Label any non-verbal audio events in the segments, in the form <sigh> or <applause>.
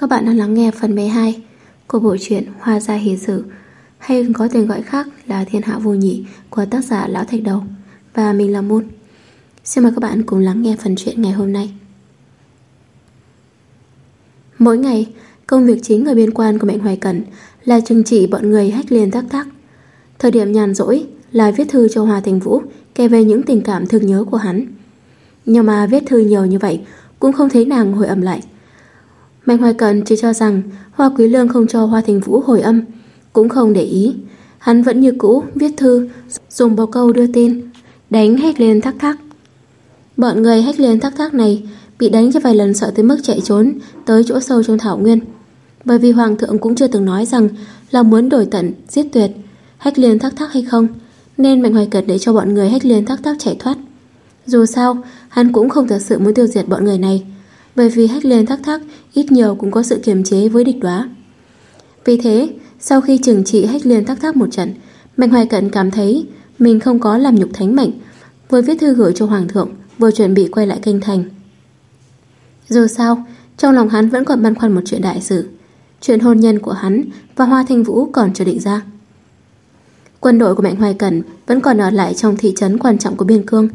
Các bạn đang lắng nghe phần 12 của bộ truyện Hoa Gia Hỷ Sử hay có tên gọi khác là Thiên Hạ Vô Nhị của tác giả Lão Thạch Đầu và mình là Môn. Xin mời các bạn cùng lắng nghe phần truyện ngày hôm nay. Mỗi ngày, công việc chính ở biên quan của Mạnh Hoài Cẩn là trừng trị bọn người hách liên tác tác. Thời điểm nhàn rỗi là viết thư cho Hoa Thành Vũ kể về những tình cảm thương nhớ của hắn. Nhưng mà viết thư nhiều như vậy cũng không thấy nàng hồi âm lại. Mạnh Hoài Cận chỉ cho rằng Hoa Quý Lương không cho Hoa Thành Vũ hồi âm, cũng không để ý. Hắn vẫn như cũ viết thư, dùng bao câu đưa tin, đánh hét lên thắc thắc. Bọn người hét lên thắc thắc này bị đánh cho vài lần sợ tới mức chạy trốn tới chỗ sâu trong thảo nguyên. Bởi vì Hoàng thượng cũng chưa từng nói rằng là muốn đổi tận, giết tuyệt, hách Liên thắc thắc hay không, nên Mạnh Hoài Cật để cho bọn người hách Liên thắc thắc chạy thoát. Dù sao, hắn cũng không thật sự muốn tiêu diệt bọn người này, bởi vì hách lên thắc thắc ít nhiều cũng có sự kiềm chế với địch đoá. Vì thế, sau khi trừng trị hách lên thắc thắc một trận, Mạnh Hoài Cận cảm thấy mình không có làm nhục thánh mệnh, vừa viết thư gửi cho Hoàng thượng, vừa chuẩn bị quay lại kinh thành. Dù sao, trong lòng hắn vẫn còn băn khoăn một chuyện đại sự. Chuyện hôn nhân của hắn và Hoa Thanh Vũ còn chưa định ra. Quân đội của Mạnh Hoài Cẩn vẫn còn ở lại trong thị trấn quan trọng của Biên Cương,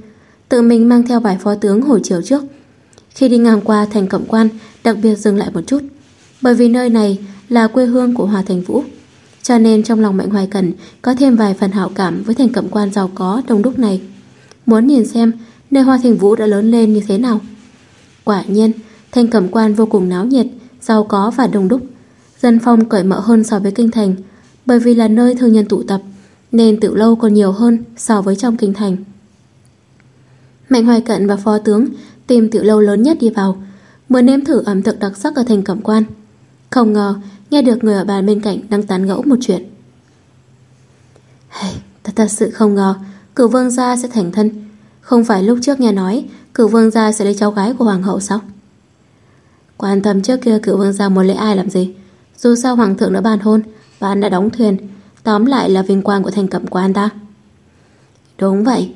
tự mình mang theo vài phó tướng hồi chiều trước. Khi đi ngang qua thành cẩm quan, đặc biệt dừng lại một chút, bởi vì nơi này là quê hương của Hòa Thành Vũ. Cho nên trong lòng Mạnh Hoài Cẩn có thêm vài phần hảo cảm với thành cẩm quan giàu có đông đúc này. Muốn nhìn xem nơi Hoa Thành Vũ đã lớn lên như thế nào. Quả nhiên, thành cẩm quan vô cùng náo nhiệt, giàu có và đông đúc. Dân phong cởi mở hơn so với kinh thành, bởi vì là nơi thương nhân tụ tập, nên tự lâu còn nhiều hơn so với trong kinh thành. Mạnh Hoài Cận và phó tướng tìm tiểu lâu lớn nhất đi vào, muốn nếm thử ẩm thực đặc sắc ở thành cẩm quan. Không ngờ, nghe được người ở bàn bên cạnh đang tán gẫu một chuyện. Hey, ta thật sự không ngờ, cửu vương gia sẽ thành thân. Không phải lúc trước nghe nói cửu vương gia sẽ lấy cháu gái của hoàng hậu sao? Quan tâm trước kia cửu vương gia muốn lấy ai làm gì? Dù sao hoàng thượng đã bàn hôn và anh đã đóng thuyền, tóm lại là vinh quang của thành cẩm quan ta. Đúng vậy,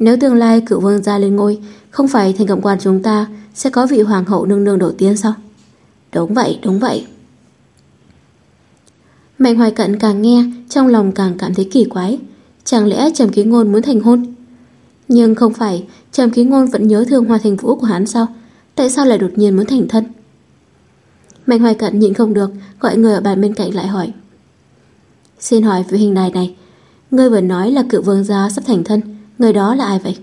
nếu tương lai cựu vương gia lên ngôi, không phải thành cộng quan chúng ta sẽ có vị hoàng hậu nương nương đầu tiên sao? Đúng vậy, đúng vậy. Mạnh hoài cận càng nghe, trong lòng càng cảm thấy kỳ quái. Chẳng lẽ Trầm Ký Ngôn muốn thành hôn? Nhưng không phải, Trầm Ký Ngôn vẫn nhớ thương Hoa Thành Vũ của hắn sao? Tại sao lại đột nhiên muốn thành thân? Mạnh hoài cận nhịn không được, gọi người ở bàn bên cạnh lại hỏi. Xin hỏi vị hình đài này, ngươi vừa nói là cựu vương gia sắp thành thân, Người đó là ai vậy?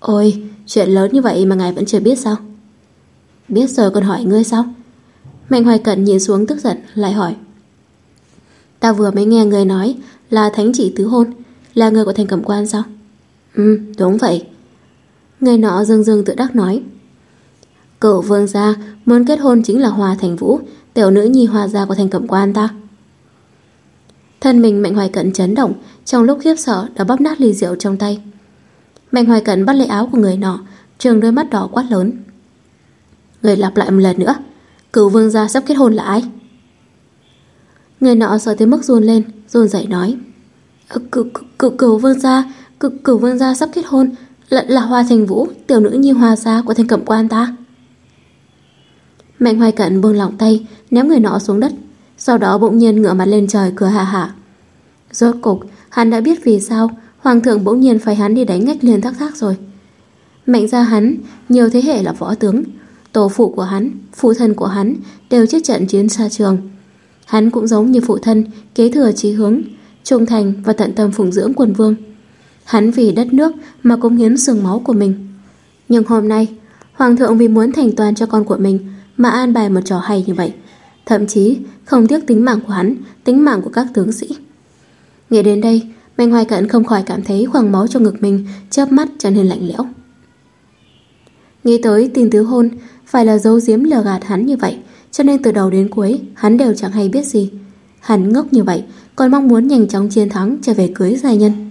Ôi, chuyện lớn như vậy mà ngài vẫn chưa biết sao? Biết rồi còn hỏi ngươi sao? Mạnh Hoài Cận nhìn xuống tức giận lại hỏi. Ta vừa mới nghe người nói là thánh chỉ tứ hôn, là người của thành cẩm quan sao? Ừ, đúng vậy. Người nọ dương dương tự đắc nói. Cậu vương gia muốn kết hôn chính là hòa Thành Vũ, tiểu nữ nhi hòa gia của thành cẩm quan ta. Thân mình Mạnh Hoài Cận chấn động, trong lúc khiếp sợ đã bóp nát ly rượu trong tay. Mạnh Hoài Cận bắt lấy áo của người nọ, trường đôi mắt đỏ quát lớn. Người lặp lại một lần nữa, cửu vương gia sắp kết hôn là ai? Người nọ sợ tới mức run lên, run dậy nói. Ờ, cửu, vương gia, cửu vương gia sắp kết hôn, là, là Hoa Thành Vũ, tiểu nữ nhi Hoa gia của thành cẩm quan ta. Mạnh Hoài Cận buông lỏng tay, ném người nọ xuống đất, sau đó bỗng nhiên ngửa mặt lên trời cười hạ hạ. Rốt cục, hắn đã biết vì sao Hoàng thượng bỗng nhiên phải hắn đi đánh ngách liền thác thác rồi. Mạnh ra hắn, nhiều thế hệ là võ tướng. Tổ phụ của hắn, phụ thân của hắn đều chết trận chiến xa trường. Hắn cũng giống như phụ thân, kế thừa chí hướng, trung thành và tận tâm phụng dưỡng quần vương. Hắn vì đất nước mà cống hiến sương máu của mình. Nhưng hôm nay, Hoàng thượng vì muốn thành toàn cho con của mình mà an bài một trò hay như vậy. Thậm chí không tiếc tính mạng của hắn, tính mạng của các tướng sĩ. Nghĩ đến đây, Mạnh Hoài Cận không khỏi cảm thấy khoảng máu trong ngực mình chớp mắt trở nên lạnh lẽo. Nghĩ tới tin tứ hôn phải là dấu giếm lừa gạt hắn như vậy, cho nên từ đầu đến cuối hắn đều chẳng hay biết gì. Hắn ngốc như vậy, còn mong muốn nhanh chóng chiến thắng trở về cưới giai nhân.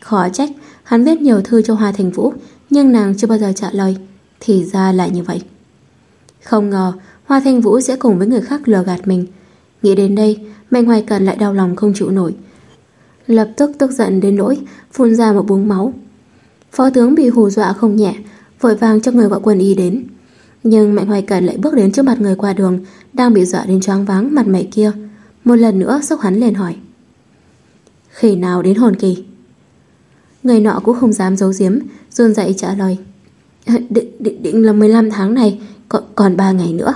Khó trách, hắn viết nhiều thư cho Hoa Thành Vũ, nhưng nàng chưa bao giờ trả lời. Thì ra lại như vậy. Không ngờ, Hoa Thanh Vũ sẽ cùng với người khác lừa gạt mình. Nghĩ đến đây, Mạnh Hoài Cần lại đau lòng không chịu nổi. Lập tức tức giận đến nỗi phun ra một búng máu. Phó tướng bị hù dọa không nhẹ, vội vàng cho người gọi quân y đến. Nhưng Mạnh Hoài Cần lại bước đến trước mặt người qua đường Đang bị dọa đến choáng váng mặt mày kia Một lần nữa sốc hắn lên hỏi Khi nào đến hồn kỳ Người nọ cũng không dám giấu giếm run dậy trả lời định, định, định là 15 tháng này Còn, còn 3 ngày nữa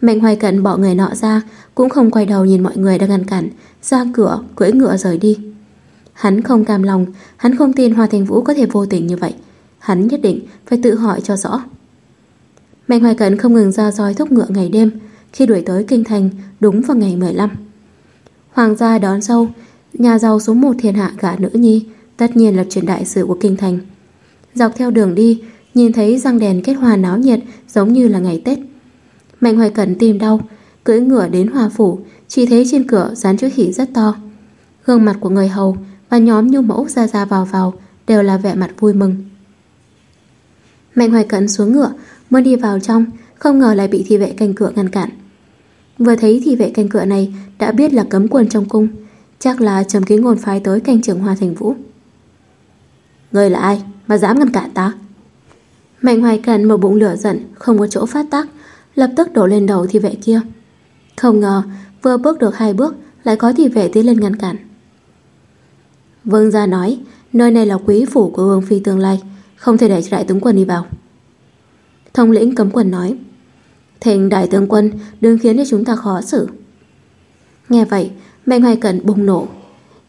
Mạnh Hoài Cận bỏ người nọ ra Cũng không quay đầu nhìn mọi người đang ngăn cản Ra cửa cưỡi ngựa rời đi. Hắn không cam lòng Hắn không tin Hoa Thành Vũ có thể vô tình như vậy. Hắn nhất định phải tự hỏi cho rõ. Mạnh Hoài Cận không ngừng ra roi thúc ngựa ngày đêm Khi đuổi tới Kinh Thành Đúng vào ngày 15 Hoàng gia đón sâu, Nhà giàu số 1 thiên hạ gả nữ nhi Tất nhiên là chuyện đại sự của Kinh Thành. Dọc theo đường đi Nhìn thấy răng đèn kết hoa náo nhiệt Giống như là ngày Tết. Mạnh Hoài Cẩn tìm đau, Cưỡi ngựa đến hòa phủ, Chỉ thấy trên cửa dán chữ khỉ rất to. Gương mặt của người hầu Và nhóm nhu mẫu ra ra vào vào Đều là vẻ mặt vui mừng. Mạnh Hoài Cẩn xuống ngựa, Muốn đi vào trong, Không ngờ lại bị thị vệ canh cửa ngăn cản. Vừa thấy thị vệ canh cửa này Đã biết là cấm quân trong cung, Chắc là trầm ký ngôn phái tới canh trưởng Hoa Thành Vũ. Người là ai mà dám ngăn cản ta? Mạnh hoài cẩn một bụng lửa giận, Không có chỗ phát tác Lập tức đổ lên đầu thị vệ kia. Không ngờ, vừa bước được hai bước, Lại có thị vệ tiến lên ngăn cản. Vương gia nói, Nơi này là quý phủ của Vương Phi tương lai, Không thể để đại tướng quân đi vào. Thông lĩnh cấm quân nói Thành đại tướng quân Đừng khiến cho chúng ta khó xử. Nghe vậy, Mạnh hoài cẩn bùng nổ.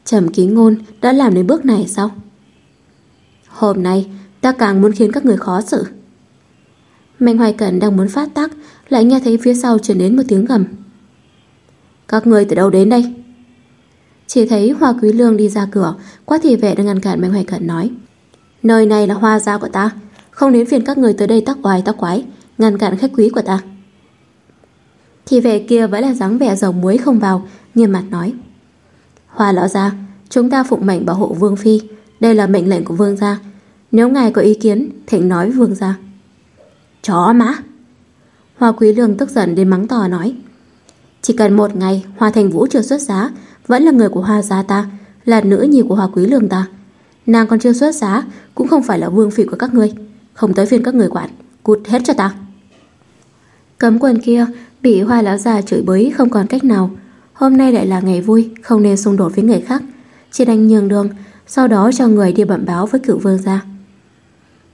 Trầm ký ngôn đã làm đến bước này sao? Hôm nay, ta càng muốn khiến các người khó xử. Mạnh hoài cẩn đang muốn phát tác Lại nghe thấy phía sau chuyển đến một tiếng gầm. Các người từ đâu đến đây? Chỉ thấy Hoa Quý Lương đi ra cửa, Quá thị vệ đang ngăn cản Mạnh hoài cẩn nói. Nơi này là hoa gia của ta, Không đến phiền các người tới đây tắc oai tắc quái, Ngăn cản khách quý của ta. Thị vệ kia vẫn là dáng vẻ dầu muối không vào, Nghiêm mặt nói. Hoa lão gia, Chúng ta phụng mệnh bảo hộ Vương Phi, Đây là mệnh lệnh của Vương gia. Nếu ngài có ý kiến Thịnh nói với Vương gia. Chó má. Hoa Quý Lương tức giận đến mắng to, nói, Chỉ cần một ngày, Hoa Thành Vũ chưa xuất giá, Vẫn là người của Hoa gia ta, Là nữ nhi của Hoa Quý Lương ta. Nàng còn chưa xuất giá, Cũng không phải là vương phi của các ngươi. Không tới phiên các người quản, Cút hết cho ta. Cấm quần kia Bị Hoa Lão già chửi bới không còn cách nào. Hôm nay lại là ngày vui, Không nên xung đột với người khác. Chỉ đành nhường đường, Sau đó cho người đi bẩm báo với cựu vương gia.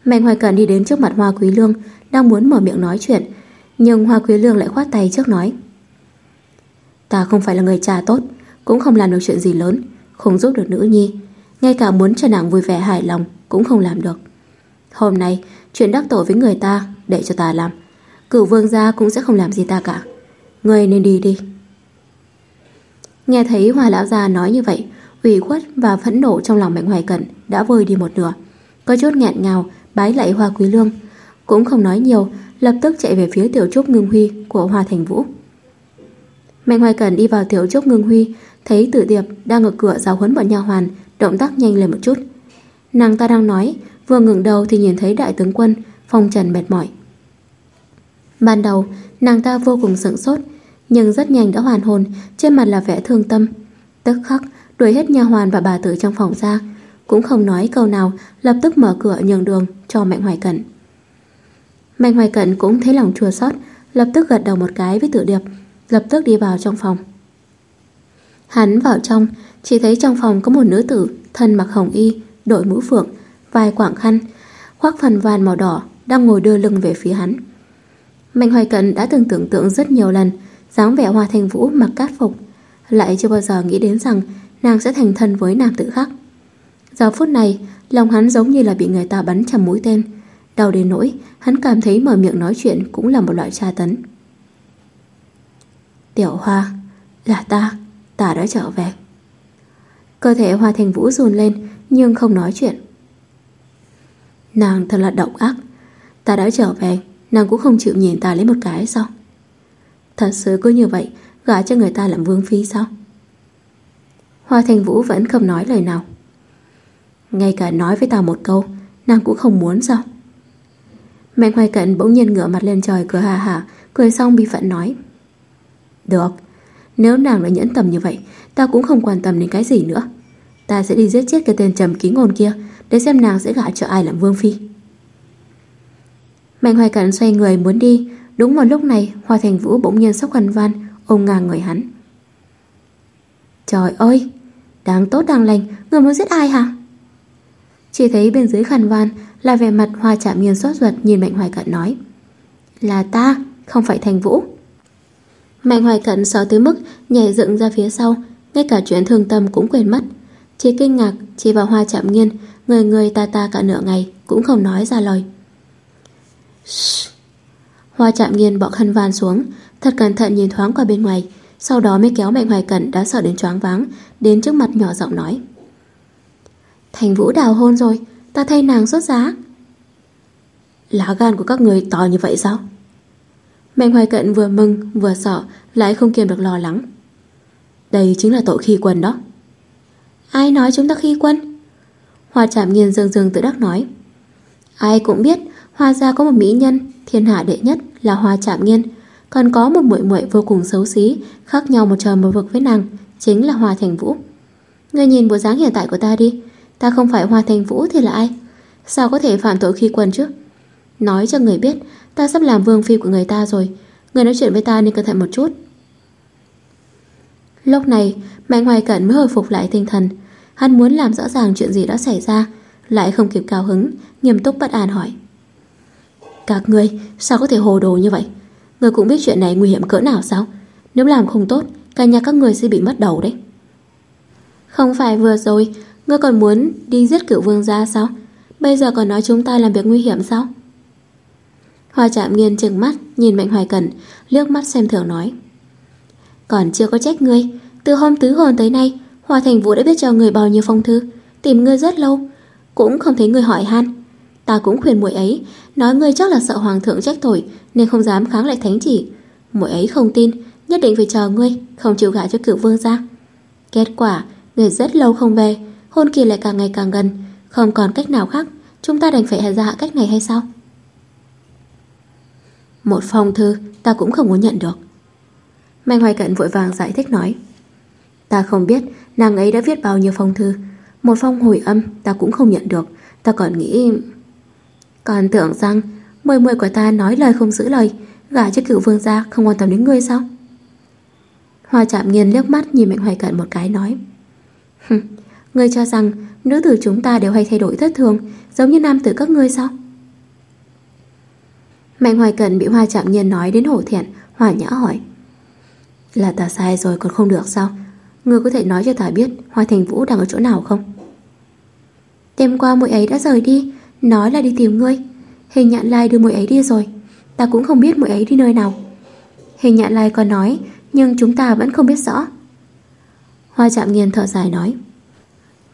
Mạnh Hoài Cẩn đi đến trước mặt Hoa Quý Lương, Đang muốn mở miệng nói chuyện, Nhưng Hoa Quý Lương lại khoát tay trước nói. Ta không phải là người cha tốt, Cũng không làm được chuyện gì lớn, Không giúp được nữ nhi, Ngay cả muốn cho nàng vui vẻ hài lòng Cũng không làm được. Hôm nay, chuyện đắc tội với người ta Để cho ta làm, Cửu vương gia cũng sẽ không làm gì ta cả. Ngươi nên đi đi. Nghe thấy Hoa Lão Gia nói như vậy, ủy khuất và phẫn nộ trong lòng Mạnh Hoài Cận đã vơi đi một nửa, Có chút nghẹn ngào Bái lạy Hoa Quý Lương. Cũng không nói nhiều Lập tức chạy về phía tiểu trúc ngưng huy của Hoa Thành Vũ. Mạnh Hoài cần đi vào tiểu trúc ngưng huy Thấy tử điệp đang ở cửa giáo huấn bọn nha hoàn Động tác nhanh lên một chút. Nàng ta đang nói Vừa ngừng đầu thì nhìn thấy đại tướng quân Phong trần mệt mỏi. Ban đầu nàng ta vô cùng sững sốt nhưng rất nhanh đã hoàn hồn, trên mặt là vẻ thương tâm. Tức khắc, đuổi hết nha hoàn và bà tử trong phòng ra, cũng không nói câu nào, lập tức mở cửa nhường đường cho Mạnh Hoài Cận. Mạnh Hoài Cận cũng thấy lòng chua xót, lập tức gật đầu một cái với Tử Điệp, lập tức đi vào trong phòng. Hắn vào trong, chỉ thấy trong phòng có một nữ tử thân mặc hồng y, đội mũ phượng, vai quảng khăn, khoác phần vàn màu đỏ, đang ngồi đưa lưng về phía hắn. Mạnh Hoài Cận đã từng tưởng tượng rất nhiều lần dáng vẻ Hoa Thành Vũ mặc cát phục, lại chưa bao giờ nghĩ đến rằng nàng sẽ thành thân với nam tử khác. Giờ phút này, lòng hắn giống như là bị người ta bắn chầm mũi tên, đau đến nỗi hắn cảm thấy mở miệng nói chuyện cũng là một loại tra tấn. Tiểu Hoa, là ta, ta đã trở về. Cơ thể Hoa Thành Vũ run lên nhưng không nói chuyện. Nàng thật là độc ác, ta đã trở về, nàng cũng không chịu nhìn ta lấy một cái sao? Thật sự cứ như vậy Gả cho người ta làm vương phi sao Hoa Thành Vũ vẫn không nói lời nào ngay cả nói với tao một câu, Nàng cũng không muốn sao? Mạnh hoài cận bỗng nhiên ngửa mặt lên trời Cười hà hà, Cười xong bị phận nói. Được, Nếu nàng đã nhẫn tầm như vậy, tao cũng không quan tâm đến cái gì nữa. Ta sẽ đi giết chết cái tên trầm ký ngôn kia, Để xem nàng sẽ gả cho ai làm vương phi. Mạnh Hoài Cận xoay người muốn đi, Đúng vào lúc này, Hoa Thành Vũ bỗng nhiên sốc khăn van Ôm ngang người hắn. Trời ơi, Đáng tốt, đáng lành, Người muốn giết ai hả? Chỉ thấy bên dưới khăn van Là vẻ mặt Hoa chạm nghiền xót ruột Nhìn Mạnh Hoài Cận nói. Là ta, không phải Thành Vũ. Mạnh Hoài Cận sợ tới mức Nhảy dựng ra phía sau, Ngay cả chuyện thương tâm cũng quên mất. Chỉ kinh ngạc chỉ vào Hoa chạm Nghiên Người người ta ta cả nửa ngày Cũng không nói ra lời. Shhh. Hoa chạm Nghiên bỏ khăn van xuống, Thật cẩn thận nhìn thoáng qua bên ngoài, Sau đó mới kéo Mạnh Hoài Cận đã sợ đến choáng váng, Đến trước mặt nhỏ giọng nói. Thành Vũ đào hôn rồi Ta thay nàng xuất giá. Lá gan của các người to như vậy sao? Mạnh Hoài Cận vừa mừng vừa sợ Lại không kiềm được lo lắng. Đây chính là tội khi quân đó. Ai nói chúng ta khi quân? Hoa Trạm Nghiên dương dương tự đắc nói. Ai cũng biết Hoa gia có một mỹ nhân Thiên hạ đệ nhất là Hoa Trạm Nghiên Còn có một muội muội vô cùng xấu xí Khác nhau một trời một vực với nàng Chính là Hoa Thành Vũ. Người nhìn bộ dáng hiện tại của ta đi Ta không phải Hoa Thành Vũ thì là ai? Sao có thể phạm tội khi quần chứ? Nói cho người biết, Ta sắp làm vương phi của người ta rồi. Người nói chuyện với ta nên cẩn thận một chút. Lúc này, Mạnh Hoài Cận mới hồi phục lại tinh thần. Hắn muốn làm rõ ràng chuyện gì đã xảy ra, Lại không kịp cao hứng, Nghiêm túc bất an hỏi. Các người sao có thể hồ đồ như vậy? Người cũng biết chuyện này nguy hiểm cỡ nào sao? Nếu làm không tốt, Cả nhà các người sẽ bị mất đầu đấy. Không phải vừa rồi Ngươi còn muốn đi giết cựu vương gia sao? Bây giờ còn nói chúng ta làm việc nguy hiểm sao? Hoa chạm nghiên trừng mắt, Nhìn Mạnh Hoài Cẩn, Liếc mắt xem thường nói. Còn chưa có trách ngươi, Từ hôm tứ hồn tới nay, Hoa Thành Vũ đã biết cho người bao nhiêu phong thư, Tìm ngươi rất lâu, Cũng không thấy người hỏi han. Ta cũng khuyên muội ấy, Nói ngươi chắc là sợ hoàng thượng trách tội, Nên không dám kháng lại thánh chỉ. Muội ấy không tin, Nhất định phải chờ ngươi, Không chịu gả cho cựu vương gia. Kết quả, Người rất lâu không về Hôn kỳ lại càng ngày càng gần. Không còn cách nào khác, Chúng ta đành phải ra cách này hay sao? Một phong thư, Ta cũng không muốn nhận được. Mạnh Hoài Cận vội vàng giải thích nói, Ta không biết nàng ấy đã viết bao nhiêu phong thư. Một phong hồi âm, ta cũng không nhận được. Ta còn nghĩ, Còn tưởng rằng Mười mười của ta nói lời không giữ lời. Gả cho cựu vương gia không quan tâm đến ngươi sao? Hoa chạm nghiền liếc mắt Nhìn Mạnh Hoài Cận một cái, nói Ngươi cho rằng nữ tử chúng ta đều hay thay đổi thất thường, Giống như nam tử các ngươi sao? Mạnh Hoài cần bị Hoa chạm nhiên nói đến hổ thẹn, Hòa nhã hỏi. Là ta sai rồi, còn không được sao? Ngươi có thể nói cho ta biết Hoa Thành Vũ đang ở chỗ nào không? Đêm qua muội ấy đã rời đi, Nói là đi tìm ngươi. Hình nhạn lai đưa muội ấy đi rồi, Ta cũng không biết muội ấy đi nơi nào. Hình nhạn lai còn nói, Nhưng chúng ta vẫn không biết rõ. Hoa chạm nghiền thở dài nói.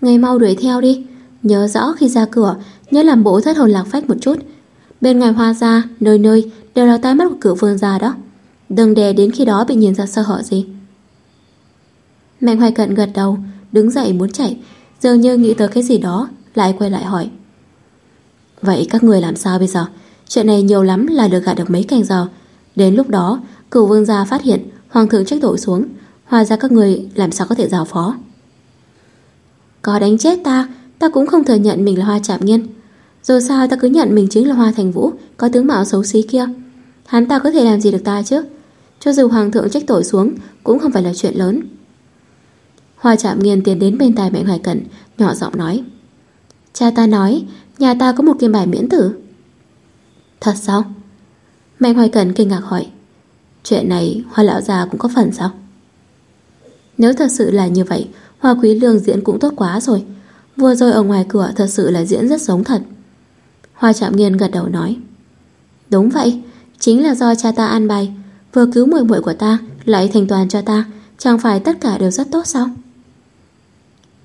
Ngày mau đuổi theo đi. Nhớ rõ khi ra cửa Nhớ làm bộ thất hồn lạc phách một chút. Bên ngoài hoa ra, nơi nơi Đều là tai mắt của cửu vương gia đó. Đừng để đến khi đó bị nhìn ra sơ hở gì. Mạnh hoài cận gật đầu Đứng dậy muốn chạy. Dường như nghĩ tới cái gì đó Lại quay lại hỏi. Vậy các người làm sao bây giờ? Chuyện này nhiều lắm là được gạt được mấy canh giờ. Đến lúc đó cửu vương gia phát hiện Hoàng thượng trách tội xuống. Hòa ra các người làm sao có thể giao phó? Có đánh chết ta Ta cũng không thừa nhận mình là hoa chạm nghiên Dù sao ta cứ nhận mình chính là hoa thành vũ, Có tướng mạo xấu xí kia. Hắn ta có thể làm gì được ta chứ? Cho dù hoàng thượng trách tội xuống, Cũng không phải là chuyện lớn. Hoa chạm nghiên tiến đến bên tai mẹ hoài cẩn, Nhỏ giọng nói. Cha ta nói, Nhà ta có một kim bài miễn tử. Thật sao? Mạnh hoài cận kinh ngạc hỏi. Chuyện này hoa lão già cũng có phần sao? Nếu thật sự là như vậy Hoa Quý Lương diễn cũng tốt quá rồi. Vừa rồi ở ngoài cửa thật sự là diễn rất giống thật. Hoa Trạm Nghiên gật đầu nói, Đúng vậy, Chính là do cha ta an bài. Vừa cứu muội muội của ta, Lại thành toàn cho ta, Chẳng phải tất cả đều rất tốt sao?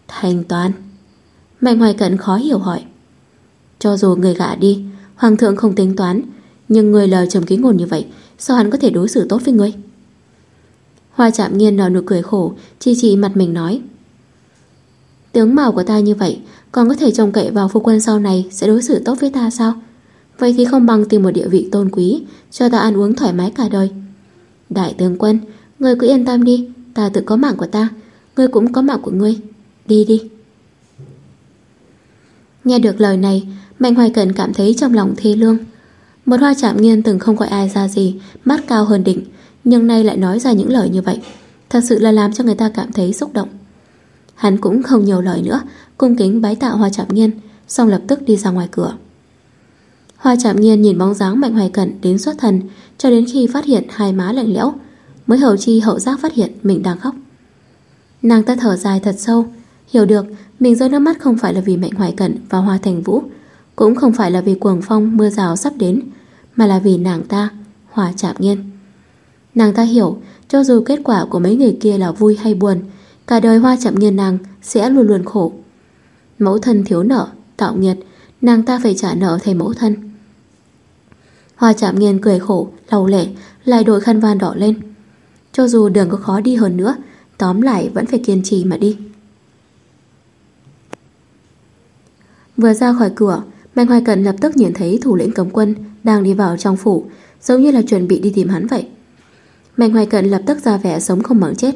Thành toàn? Mạnh Hoài Cận khó hiểu hỏi. Cho dù người gạ đi, Hoàng thượng không tính toán, Nhưng người lời trầm ký ngôn như vậy, Sao hắn có thể đối xử tốt với người? Hoa chạm nghiên nở nụ cười khổ Chi chỉ mặt mình nói Tướng mạo của ta như vậy, Còn có thể trông cậy vào phu quân sau này Sẽ đối xử tốt với ta sao? Vậy thì không bằng tìm một địa vị tôn quý, Cho ta ăn uống thoải mái cả đời. Đại tướng quân Ngươi cứ yên tâm đi, Ta tự có mạng của ta Ngươi cũng có mạng của ngươi. Đi đi. Nghe được lời này, Mạnh Hoài Cẩn cảm thấy trong lòng thê lương. Một hoa chạm nghiên từng không gọi ai ra gì, Mắt cao hơn đỉnh, Nhưng nay lại nói ra những lời như vậy. Thật sự là làm cho người ta cảm thấy xúc động. Hắn cũng không nhiều lời nữa, Cung kính bái tạ hoa chạm nghiên Xong lập tức đi ra ngoài cửa. Hoa chạm nghiên nhìn bóng dáng Mạnh Hoài Cẩn đến xuất thần, Cho đến khi phát hiện hai má lạnh lẽo, Mới hầu chi hậu giác phát hiện mình đang khóc. Nàng ta thở dài thật sâu, Hiểu được mình rơi nước mắt không phải là vì Mạnh Hoài Cẩn và Hoa Thành Vũ, Cũng không phải là vì cuồng phong mưa rào sắp đến, Mà là vì nàng ta, Hoa chạm nghiên Nàng ta hiểu, cho dù kết quả của mấy người kia là vui hay buồn Cả đời Hoa chạm nghiền nàng sẽ luôn luôn khổ. Mẫu thân thiếu nợ, Tạo nghiệt, Nàng ta phải trả nợ thầy mẫu thân. Hoa chạm nghiền cười khổ, lầu lệ Lại đội khăn van đỏ lên. Cho dù đường có khó đi hơn nữa, Tóm lại vẫn phải kiên trì mà đi. Vừa ra khỏi cửa Mạnh Hoài Cận lập tức nhìn thấy thủ lĩnh cấm quân Đang đi vào trong phủ, Giống như là chuẩn bị đi tìm hắn vậy. Mạnh Hoài Cận lập tức ra vẻ sống không bằng chết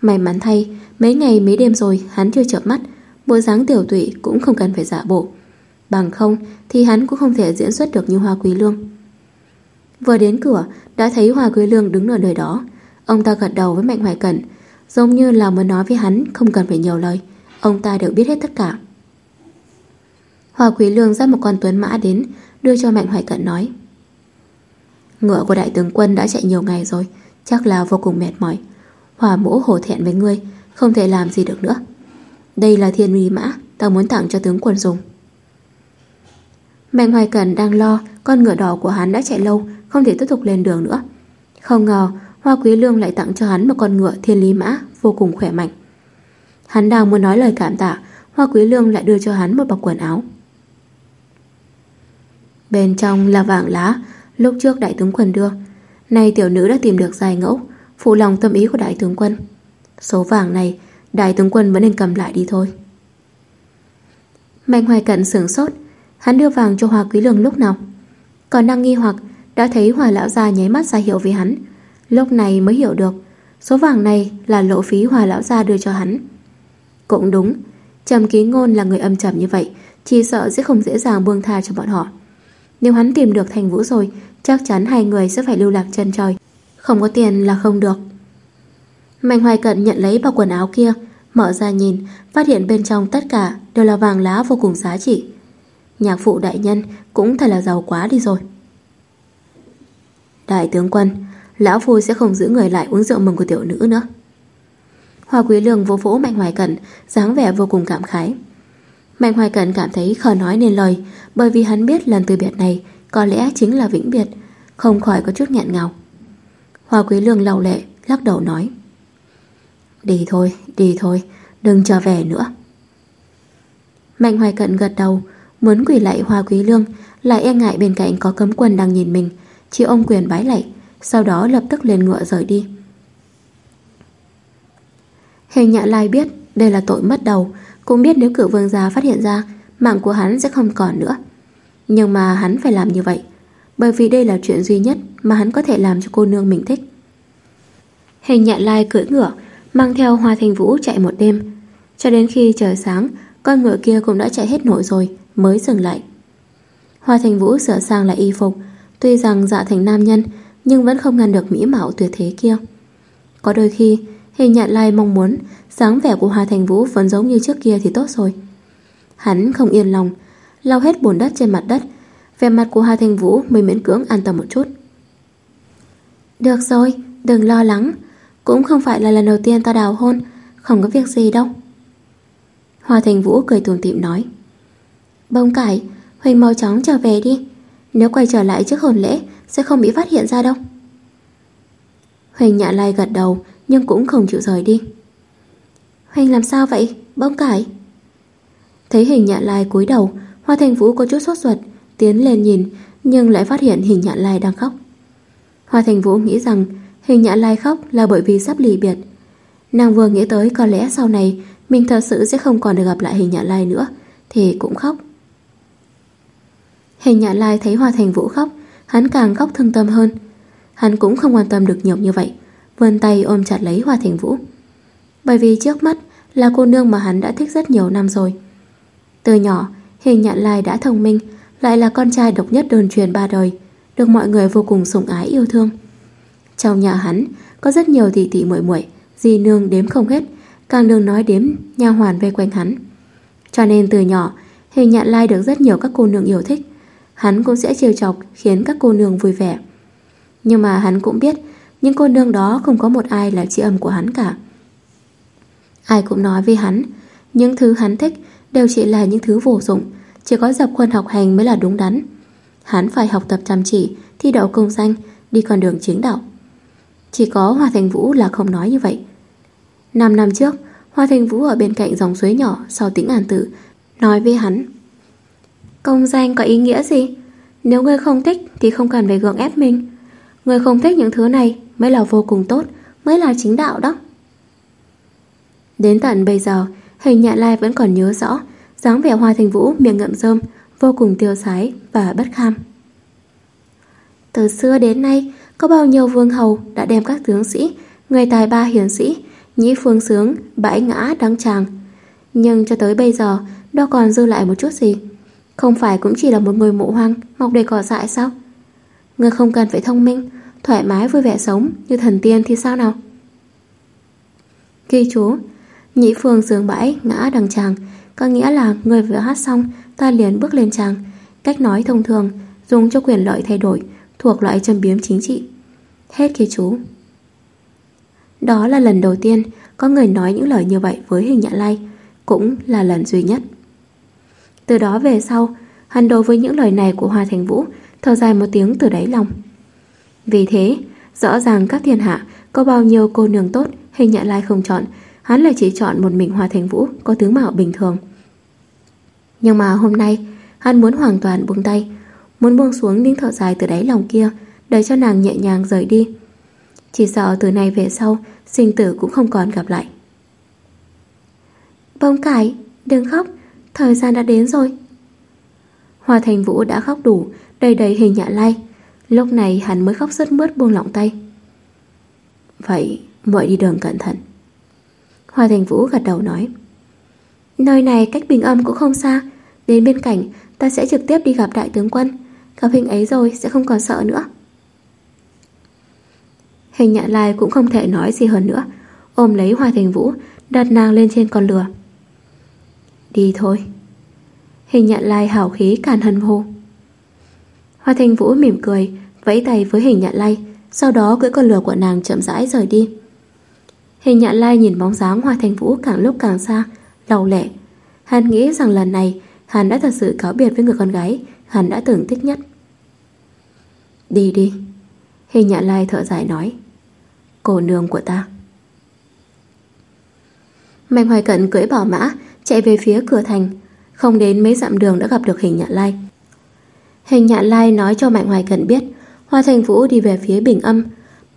May mắn thay, Mấy ngày mấy đêm rồi hắn chưa chợp mắt, Bộ dáng tiểu tụy cũng không cần phải giả bộ. Bằng không thì hắn cũng không thể diễn xuất được như Hoa Quý Lương. Vừa đến cửa, Đã thấy Hoa Quý Lương đứng ở nơi đó. Ông ta gật đầu với Mạnh Hoài Cận Giống như là muốn nói với hắn Không cần phải nhiều lời. Ông ta đều biết hết tất cả. Hoa Quý Lương ra một con tuấn mã đến, Đưa cho Mạnh Hoài Cận nói. Ngựa của đại tướng quân đã chạy nhiều ngày rồi, Chắc là vô cùng mệt mỏi. Hòa mũ hổ thẹn với ngươi, Không thể làm gì được nữa. Đây là thiên uy mã Ta muốn tặng cho tướng quân dùng. Mạnh Hoài Cẩn đang lo, Con ngựa đỏ của hắn đã chạy lâu, Không thể tiếp tục lên đường nữa. Không ngờ, Hoa Quý Lương lại tặng cho hắn một con ngựa thiên lý mã, Vô cùng khỏe mạnh. Hắn đang muốn nói lời cảm tạ, Hoa Quý Lương lại đưa cho hắn một bọc quần áo. Bên trong là vàng lá, Lúc trước đại tướng quần đưa, Nay tiểu nữ đã tìm được dài ngẫu Phụ lòng tâm ý của đại tướng quân. Số vàng này, Đại tướng quân vẫn nên cầm lại đi thôi. Mạnh hoài cận sửng sốt, Hắn đưa vàng cho Hoa Quý Lương lúc nào? Còn đang nghi hoặc, Đã thấy Hòa Lão Gia nháy mắt ra hiệu với hắn. Lúc này mới hiểu được, Số vàng này là lộ phí Hòa Lão Gia đưa cho hắn. Cũng đúng, Trầm ký ngôn là người âm trầm như vậy, Chỉ sợ sẽ không dễ dàng buông tha cho bọn họ. Nếu hắn tìm được thành vũ rồi, Chắc chắn hai người sẽ phải lưu lạc chân trời không có tiền là không được. Mạnh hoài cận nhận lấy bao quần áo kia, Mở ra nhìn, Phát hiện bên trong tất cả đều là vàng lá vô cùng giá trị. Nhạc phụ đại nhân Cũng thật là giàu quá đi rồi. Đại tướng quân, Lão Phu sẽ không giữ người lại uống rượu mừng của tiểu nữ nữa. Hoa Quý Lương vô vỗ Mạnh Hoài cận, dáng vẻ vô cùng cảm khái. Mạnh Hoài cận cảm thấy khó nói nên lời, Bởi vì hắn biết lần từ biệt này Có lẽ chính là vĩnh biệt, Không khỏi có chút nghẹn ngào. Hoa Quý Lương lau lệ lắc đầu nói. Đi thôi, đi thôi Đừng trở về nữa. Mạnh Hoài Cận gật đầu Muốn quỳ lại Hoa Quý Lương Lại e ngại bên cạnh có cấm quân đang nhìn mình Chỉ ông quyền bái lạy Sau đó lập tức lên ngựa rời đi. Hình nhạ lai biết đây là tội mất đầu Cũng biết nếu cử vương gia phát hiện ra Mạng của hắn sẽ không còn nữa. Nhưng mà hắn phải làm như vậy bởi vì đây là chuyện duy nhất Mà hắn có thể làm cho cô nương mình thích. Hình nhạn lai cưỡi ngựa, Mang theo Hoa Thành Vũ chạy một đêm. Cho đến khi trời sáng, Con ngựa kia cũng đã chạy hết nổi rồi, Mới dừng lại. Hoa Thành Vũ sửa sang lại y phục, Tuy rằng dạ thành nam nhân, Nhưng vẫn không ngăn được mỹ mạo tuyệt thế kia. Có đôi khi, Hình nhạn lai mong muốn dáng vẻ của Hoa Thành Vũ vẫn giống như trước kia thì tốt rồi. Hắn không yên lòng, lau hết bùn đất trên mặt đất về mặt của Hoa Thành Vũ mới miễn cưỡng an tâm một chút. Được rồi, đừng lo lắng. Cũng không phải là lần đầu tiên ta đào hôn. Không có việc gì đâu. Hoa Thành Vũ cười tủm tỉm nói. Bông cải Huỳnh mau chóng trở về đi. Nếu quay trở lại trước hồn lễ Sẽ không bị phát hiện ra đâu. Huỳnh nhạ lai gật đầu Nhưng cũng không chịu rời đi. Huỳnh làm sao vậy? Bông cải? Thấy hình nhạ lai cúi đầu Hoa Thành Vũ có chút sốt ruột. Tiến lên nhìn, Nhưng lại phát hiện hình nhạn lai đang khóc. Hoa Thành Vũ nghĩ rằng Hình nhạn lai khóc là bởi vì sắp lì biệt. Nàng vừa nghĩ tới có lẽ sau này Mình thật sự sẽ không còn được gặp lại hình nhạn lai nữa, Thì cũng khóc. Hình nhạn lai thấy Hoa Thành Vũ khóc, Hắn càng khóc thương tâm hơn. Hắn cũng không quan tâm được nhiều như vậy, Vươn tay ôm chặt lấy Hoa Thành Vũ. Bởi vì trước mắt là cô nương mà hắn đã thích rất nhiều năm rồi. Từ nhỏ, Hình nhạn lai đã thông minh lại là con trai độc nhất đơn truyền ba đời được mọi người vô cùng sủng ái yêu thương. Trong nhà hắn có rất nhiều tỷ tỷ muội muội, dì nương đếm không hết, càng đừng nói đếm nha hoàn vây quanh hắn. Cho nên từ nhỏ, hình nhạn lai được rất nhiều các cô nương yêu thích. Hắn cũng sẽ trêu chọc khiến các cô nương vui vẻ. Nhưng mà hắn cũng biết những cô nương đó không có một ai là chị âm của hắn cả. Ai cũng nói với hắn, những thứ hắn thích đều chỉ là những thứ vô dụng, chỉ có dập khuôn học hành mới là đúng đắn. Hắn phải học tập chăm chỉ, thi đậu công danh, đi con đường chính đạo. Chỉ có Hoa Thành Vũ là không nói như vậy. Năm năm trước, Hoa Thành Vũ ở bên cạnh dòng suối nhỏ sau tĩnh an tự, nói với hắn. Công danh có ý nghĩa gì? Nếu ngươi không thích thì không cần phải gượng ép mình. Ngươi không thích những thứ này mới là vô cùng tốt, mới là chính đạo đó. Đến tận bây giờ, hình nhạn lai vẫn còn nhớ rõ dáng vẻ Hoa Thành Vũ miệng ngậm rơm, vô cùng tiêu sái và bất kham. Từ xưa đến nay, có bao nhiêu vương hầu đã đem các tướng sĩ, người tài ba hiển sĩ, nhĩ phương sướng, bãi ngã đăng tràng. Nhưng cho tới bây giờ, đâu còn dư lại một chút gì. Không phải cũng chỉ là một người mộ hoang, mọc đầy cỏ dại sao? Người không cần phải thông minh, thoải mái vui vẻ sống như thần tiên thì sao nào? Ghi chú, nhĩ phương sướng bãi ngã đằng tràng, có nghĩa là người vừa hát xong, ta liền bước lên tràng. Cách nói thông thường, dùng cho quyền lợi thay đổi, thuộc loại châm biếm chính trị. Hết kia chú. Đó là lần đầu tiên có người nói những lời như vậy với hình nhã lai, cũng là lần duy nhất. Từ đó về sau, hắn đối với những lời này của Hoa Thành Vũ thở dài một tiếng từ đáy lòng. Vì thế, rõ ràng các thiên hạ có bao nhiêu cô nương tốt hình nhã lai không chọn, hắn lại chỉ chọn một mình Hoa Thành Vũ có tướng mạo bình thường. Nhưng mà hôm nay, hắn muốn hoàn toàn buông tay, muốn buông xuống những thở dài từ đáy lòng kia, để cho nàng nhẹ nhàng rời đi. Chỉ sợ từ nay về sau, sinh tử cũng không còn gặp lại. Bông cải, đừng khóc, thời gian đã đến rồi. Hoa Thành Vũ đã khóc đủ, đầy đầy hình nhạ lai. Lúc này hắn mới khóc rất mướt buông lỏng tay. Vậy, muội đi đường cẩn thận. Hoa Thành Vũ gật đầu nói. Nơi này cách bình âm cũng không xa, đến bên cạnh ta sẽ trực tiếp đi gặp đại tướng quân. Gặp hình ấy rồi sẽ không còn sợ nữa. Hình nhạn lai cũng không thể nói gì hơn nữa Ôm lấy Hoa Thành Vũ Đặt nàng lên trên con lừa Đi thôi Hình nhạn lai hảo khí càn hân hô Hoa Thành Vũ mỉm cười Vẫy tay với hình nhạn lai Sau đó cưỡi con lừa của nàng chậm rãi rời đi Hình nhạn lai nhìn bóng dáng Hoa Thành Vũ càng lúc càng xa, Lầu lệ Hắn nghĩ rằng lần này, Hắn đã thật sự cáo biệt với người con gái Hắn đã tưởng thích nhất. Đi đi, Hình nhạn lai thở dài nói. Cô nương của ta. Mạnh Hoài Cận cưỡi bỏ mã, Chạy về phía cửa thành. Không đến mấy dặm đường đã gặp được hình nhạn lai. Hình nhạn lai nói cho Mạnh Hoài Cận biết, Hoa Thành Vũ đi về phía Bình Âm.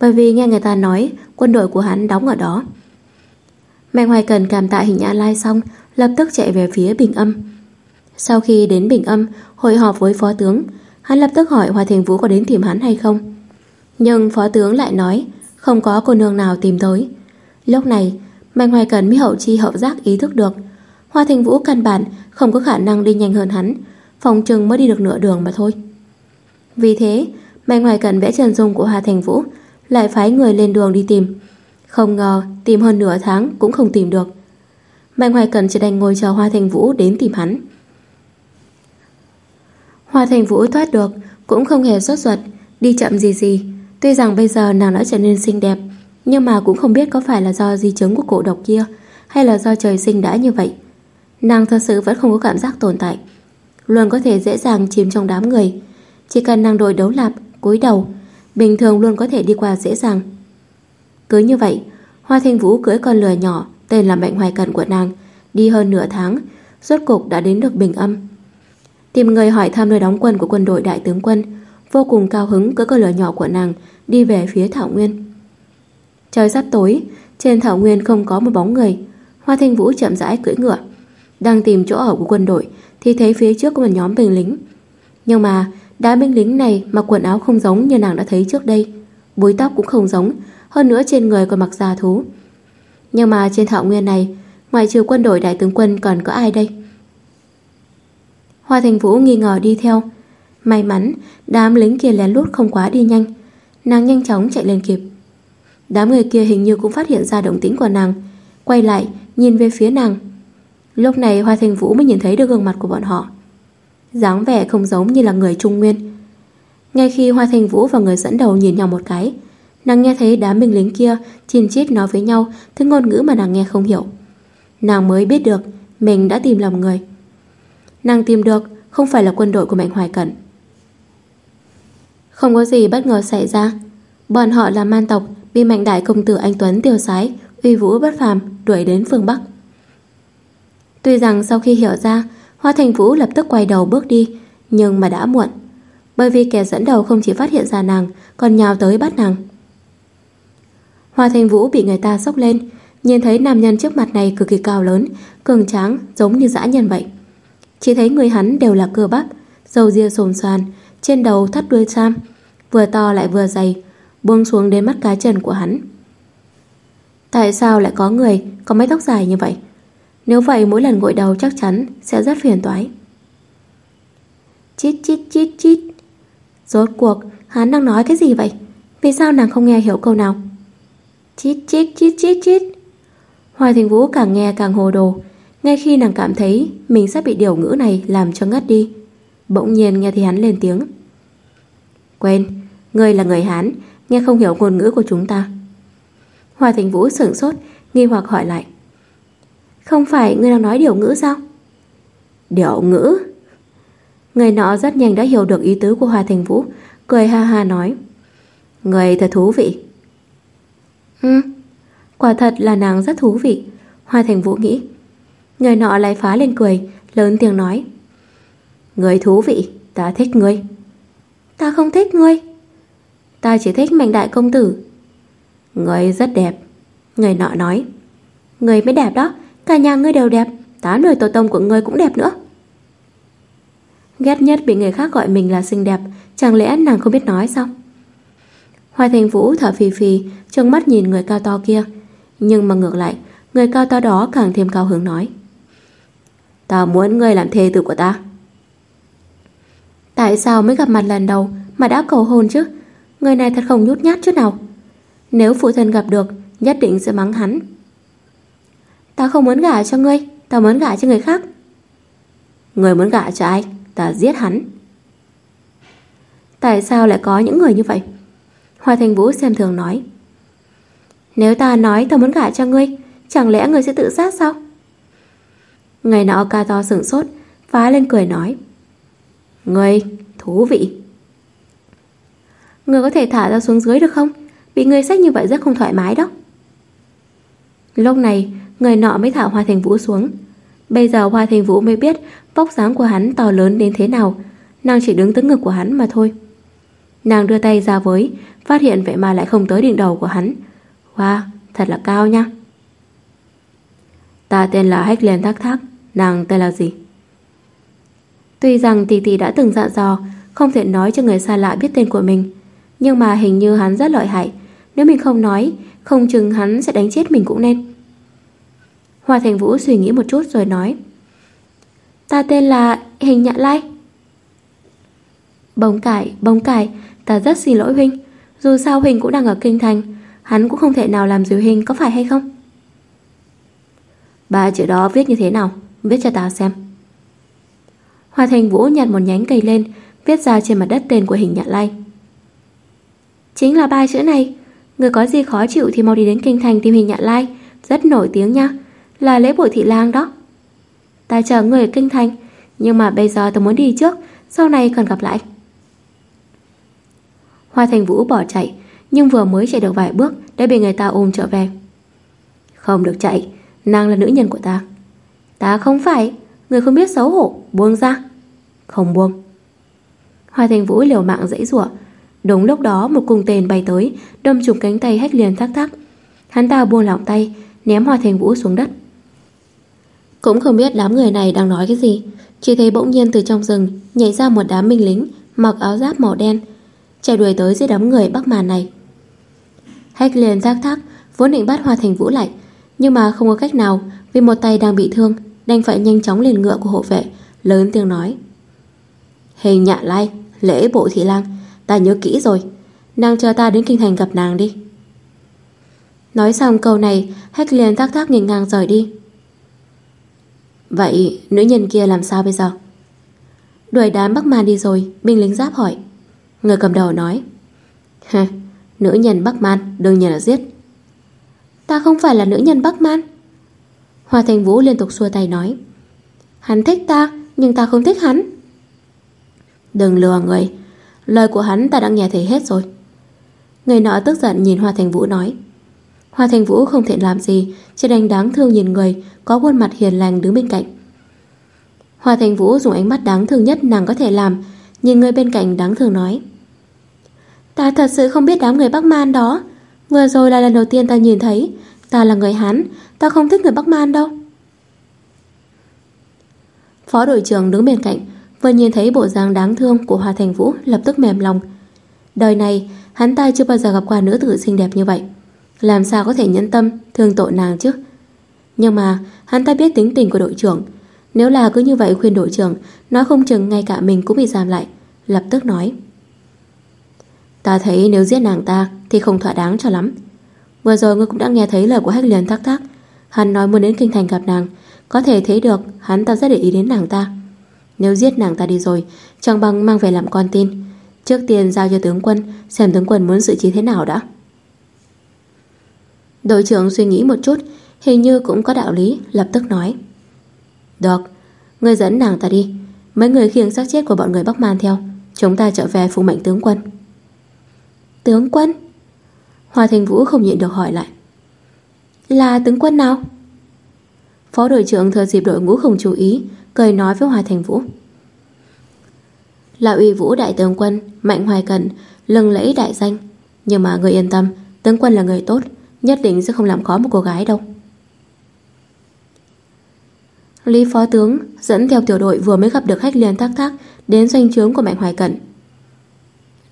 Bởi vì nghe người ta nói, Quân đội của hắn đóng ở đó. Mạnh Hoài Cần cảm tạ hình A lai xong, Lập tức chạy về phía Bình Âm. Sau khi đến Bình Âm, Hội họp với phó tướng, Hắn lập tức hỏi Hoa Thành Vũ có đến tìm hắn hay không. Nhưng phó tướng lại nói, không có cô nương nào tìm tới. Lúc này Mạnh Hoài Cần mới hậu chi hậu giác ý thức được. Hoa Thành Vũ căn bản Không có khả năng đi nhanh hơn hắn, Phòng trừng mới đi được nửa đường mà thôi. Vì thế Mạnh Hoài Cần vẽ trần dung của Hoa Thành Vũ lại phái người lên đường đi tìm. Không ngờ, tìm hơn nửa tháng Cũng không tìm được. Mạnh Hoài Cần chỉ đành ngồi chờ Hoa Thành Vũ đến tìm hắn. Hoa Thành Vũ thoát được, Cũng không hề sốt ruột, Đi chậm gì gì. Tuy rằng bây giờ nàng đã trở nên xinh đẹp, Nhưng mà cũng không biết có phải là do di chứng của cổ độc kia, Hay là do trời sinh đã như vậy. Nàng thật sự vẫn không có cảm giác tồn tại. Luôn có thể dễ dàng chìm trong đám người. Chỉ cần nàng đội đấu lạp, cúi đầu Bình thường luôn có thể đi qua dễ dàng Cứ như vậy Hoa Thanh Vũ cưới con lừa nhỏ Tên là Mạnh Hoài Cần của nàng Đi hơn nửa tháng Rốt cục đã đến được Bình Âm Tìm người hỏi thăm nơi đóng quân của quân đội đại tướng quân vô cùng cao hứng cưỡi con lừa nhỏ của nàng đi về phía Thảo Nguyên. Trời sắp tối, trên Thảo Nguyên không có một bóng người. Hoa Thanh Vũ chậm rãi cưỡi ngựa. Đang tìm chỗ ở của quân đội thì thấy phía trước có một nhóm binh lính. Nhưng mà đám binh lính này mặc quần áo không giống như nàng đã thấy trước đây. Búi tóc cũng không giống, hơn nữa trên người còn mặc da thú. Nhưng mà trên Thảo Nguyên này, ngoài trừ quân đội đại tướng quân còn có ai đây? Hoa Thành Vũ nghi ngờ đi theo, May mắn, đám lính kia lén lút không quá đi nhanh. Nàng nhanh chóng chạy lên kịp. Đám người kia hình như cũng phát hiện ra động tĩnh của nàng. Quay lại, nhìn về phía nàng. Lúc này Hoa Thành Vũ mới nhìn thấy được gương mặt của bọn họ dáng vẻ không giống như là người Trung Nguyên. Ngay khi Hoa Thành Vũ và người dẫn đầu nhìn nhau một cái, nàng nghe thấy đám binh lính kia chìn chít nói với nhau thứ ngôn ngữ mà nàng nghe không hiểu. Nàng mới biết được mình đã tìm lầm người. Nàng tìm được không phải là quân đội của Mạnh Hoài Cận. Không có gì bất ngờ xảy ra. Bọn họ là man tộc bị mạnh đại công tử anh Tuấn tiêu sái, uy vũ bất phàm đuổi đến phương Bắc. Tuy rằng sau khi hiểu ra, Hoa Thành Vũ lập tức quay đầu bước đi, nhưng mà đã muộn. Bởi vì kẻ dẫn đầu không chỉ phát hiện ra nàng, còn nhào tới bắt nàng. Hoa Thành Vũ bị người ta sốc lên, nhìn thấy nam nhân trước mặt này cực kỳ cao lớn, cường tráng, giống như dã nhân vậy. Chỉ thấy người hắn đều là cơ bắp, dầu ria sồn xoàn, trên đầu thắt đuôi sam, vừa to lại vừa dày, buông xuống đến mắt cá chân của hắn. Tại sao lại có người có mái tóc dài như vậy? Nếu vậy mỗi lần gội đầu chắc chắn sẽ rất phiền toái. Chít chít chít chít. Rốt cuộc, hắn đang nói cái gì vậy? Vì sao nàng không nghe hiểu câu nào? Chít chít chít chít chít. Hoài Thành Vũ càng nghe càng hồ đồ. Ngay khi nàng cảm thấy mình sắp bị điều ngữ này làm cho ngất đi. Bỗng nhiên nghe thấy hắn lên tiếng. Quên, ngươi là người Hán, nghe không hiểu ngôn ngữ của chúng ta. Hoài Thành Vũ sửng sốt, nghi hoặc hỏi lại. Không phải ngươi đang nói điều ngữ sao? Điều ngữ? Người nọ rất nhanh đã hiểu được ý tứ của Hoa Thành Vũ, cười ha ha nói. Người thật thú vị. Ừ, quả thật là nàng rất thú vị, Hoa Thành Vũ nghĩ. Người nọ lại phá lên cười, lớn tiếng nói. Người thú vị, ta thích ngươi. Ta không thích ngươi. Ta chỉ thích mạnh đại công tử. Ngươi rất đẹp. Người nọ nói. Ngươi mới đẹp đó, cả nhà ngươi đều đẹp, tám đời tổ tông của ngươi cũng đẹp nữa. Ghét nhất bị người khác gọi mình là xinh đẹp, chẳng lẽ nàng không biết nói sao? Hoài Thành Vũ thở phì phì, trông mắt nhìn người cao to kia. Nhưng mà ngược lại, người cao to đó càng thêm cao hứng nói. Ta muốn ngươi làm thê tử của ta. Tại sao mới gặp mặt lần đầu mà đã cầu hôn chứ? Người này thật không nhút nhát chút nào. Nếu phụ thân gặp được, nhất định sẽ mắng hắn. Ta không muốn gả cho ngươi, ta muốn gả cho người khác. Người muốn gả cho ai? Ta giết hắn. Tại sao lại có những người như vậy? Hoa Thành Vũ xem thường nói. Nếu ta nói ta muốn gả cho ngươi, chẳng lẽ ngươi sẽ tự sát sao? Ngày nọ ca to sửng sốt, phá lên cười nói. Ngươi, thú vị. Ngươi có thể thả ra xuống dưới được không? Bị ngươi sách như vậy rất không thoải mái đó. Lúc này, người nọ mới thả Hoa Thành Vũ xuống. Bây giờ Hoa Thành Vũ mới biết vóc dáng của hắn to lớn đến thế nào. Nàng chỉ đứng tới ngực của hắn mà thôi. Nàng đưa tay ra với, phát hiện vậy mà lại không tới đỉnh đầu của hắn. Wow, thật là cao nha. Ta tên là Hách Liên Thác Thác, nàng tên là gì? Tuy rằng tỷ tỷ đã từng dặn dò Không thể nói cho người xa lạ biết tên của mình Nhưng mà hình như hắn rất lợi hại Nếu mình không nói Không chừng hắn sẽ đánh chết mình cũng nên Hoa Thành Vũ suy nghĩ một chút rồi nói Ta tên là Hình Nhạn Lai Bóng cải, bóng cải Ta rất xin lỗi Huynh Dù sao Huynh cũng đang ở Kinh Thành Hắn cũng không thể nào làm gì Huynh có phải hay không Ba chữ đó viết như thế nào Viết cho tao xem Hoa Thành Vũ nhặt một nhánh cây lên, viết ra trên mặt đất tên của hình nhạn lai. Chính là ba chữ này. Người có gì khó chịu thì mau đi đến kinh thành tìm hình nhạn lai. Rất nổi tiếng nha. Là lễ bội thị lang đó. Ta chờ người ở kinh thành. Nhưng mà bây giờ ta muốn đi trước. Sau này cần gặp lại. Hoa Thành Vũ bỏ chạy. Nhưng vừa mới chạy được vài bước đã bị người ta ôm trở về. Không được chạy. Nàng là nữ nhân của ta. Ta không phải. Người không biết xấu hổ. Buông ra. Không buông Hoa Thành Vũ liều mạng dãy rủa Đúng lúc đó một cung tên bay tới, Đâm trúng cánh tay hách liền thắc thắc Hắn ta buông lỏng tay, Ném Hoa Thành Vũ xuống đất cũng không biết đám người này đang nói cái gì. Chỉ thấy bỗng nhiên từ trong rừng Nhảy ra một đám binh lính, Mặc áo giáp màu đen, Chạy đuổi tới dưới đám người bắc màn này. Hách liền giác thác, Vốn định bắt Hoa Thành Vũ lại, Nhưng mà không có cách nào, Vì một tay đang bị thương, Đành phải nhanh chóng lên ngựa của hộ vệ, Lớn tiếng nói. Hình nhạ lai, Lễ bộ thị lang, Ta nhớ kỹ rồi, Nàng chờ ta đến kinh thành gặp nàng đi. Nói xong câu này Hách liền thác thác nghênh ngang rời đi. Vậy nữ nhân kia làm sao bây giờ? Đuổi đám Bắc Man đi rồi Binh lính giáp hỏi. Người cầm đầu nói. <laughs> Nữ nhân Bắc Man đương nhiên là giết. Ta không phải là nữ nhân Bắc Man. Hoa Thành Vũ liên tục xua tay nói. Hắn thích ta, Nhưng ta không thích hắn. Đừng lừa người. Lời của hắn ta đã nghe thấy hết rồi. Người nọ tức giận nhìn Hoa Thành Vũ nói. Hoa Thành Vũ không thể làm gì, Chỉ đành đáng thương nhìn người, Có khuôn mặt hiền lành đứng bên cạnh. Hoa Thành Vũ dùng ánh mắt đáng thương nhất nàng có thể làm, Nhìn người bên cạnh đáng thương nói. Ta thật sự không biết đám người Bắc Man đó. Vừa rồi là lần đầu tiên ta nhìn thấy. Ta là người Hán, Ta không thích người Bắc Man đâu. Phó đội trưởng đứng bên cạnh, Vừa nhìn thấy bộ dáng đáng thương của Hoa Thành Vũ Lập tức mềm lòng. Đời này, hắn ta chưa bao giờ gặp qua nữ tử xinh đẹp như vậy. Làm sao có thể nhẫn tâm, Thương tội nàng chứ? Nhưng mà, hắn ta biết tính tình của đội trưởng. Nếu là cứ như vậy khuyên đội trưởng, Nói không chừng ngay cả mình cũng bị giam lại. Lập tức nói. Ta thấy nếu giết nàng ta Thì không thỏa đáng cho lắm. Vừa rồi ngươi cũng đã nghe thấy lời của Hách Liền thắc thắc Hắn nói muốn đến kinh thành gặp nàng. Có thể thấy được, hắn ta rất để ý đến nàng ta. Nếu giết nàng ta đi rồi, Chẳng bằng mang về làm con tin. Trước tiên giao cho tướng quân, Xem tướng quân muốn xử trí thế nào đã. Đội trưởng suy nghĩ một chút Hình như cũng có đạo lý Lập tức nói. Được, ngươi dẫn nàng ta đi. Mấy người khiêng xác chết của bọn người Bắc Man theo. Chúng ta trở về phụ mệnh tướng quân. Tướng quân? Hoa Thành Vũ không nhịn được hỏi lại. Là tướng quân nào? Phó đội trưởng thừa dịp đội ngũ không chú ý Cười nói với Hoa Thành Vũ. Là uy vũ đại tướng quân Mạnh hoài cần Lừng lẫy đại danh. Nhưng mà người yên tâm Tướng quân là người tốt. Nhất định sẽ không làm khó một cô gái đâu Lý phó tướng dẫn theo tiểu đội vừa mới gặp được khách liền thác thác đến doanh trướng của Mạnh Hoài Cận.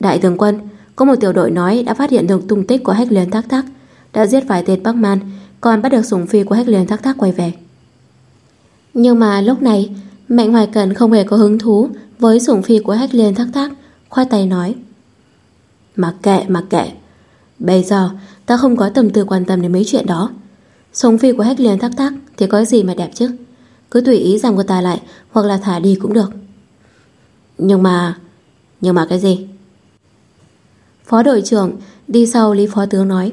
Đại tướng quân, có một tiểu đội nói đã phát hiện được tung tích của Hách Liên Thác Thác, đã giết vài tên Bắc Man, còn bắt được sủng phi của Hách Liên Thác Thác quay về. Nhưng mà lúc này, Mạnh Hoài Cận không hề có hứng thú với sủng phi của Hách Liên Thác Thác, khoai tay nói. Mặc kệ, mặc kệ. Bây giờ, ta không có tâm tư quan tâm đến mấy chuyện đó. Sống phi của Hách Liên Thác Thác thì có gì mà đẹp chứ? Cứ tùy ý giảm cô ta lại, hoặc là thả đi cũng được. Nhưng mà... Nhưng mà cái gì? Phó đội trưởng đi sau Lý Phó Tướng nói,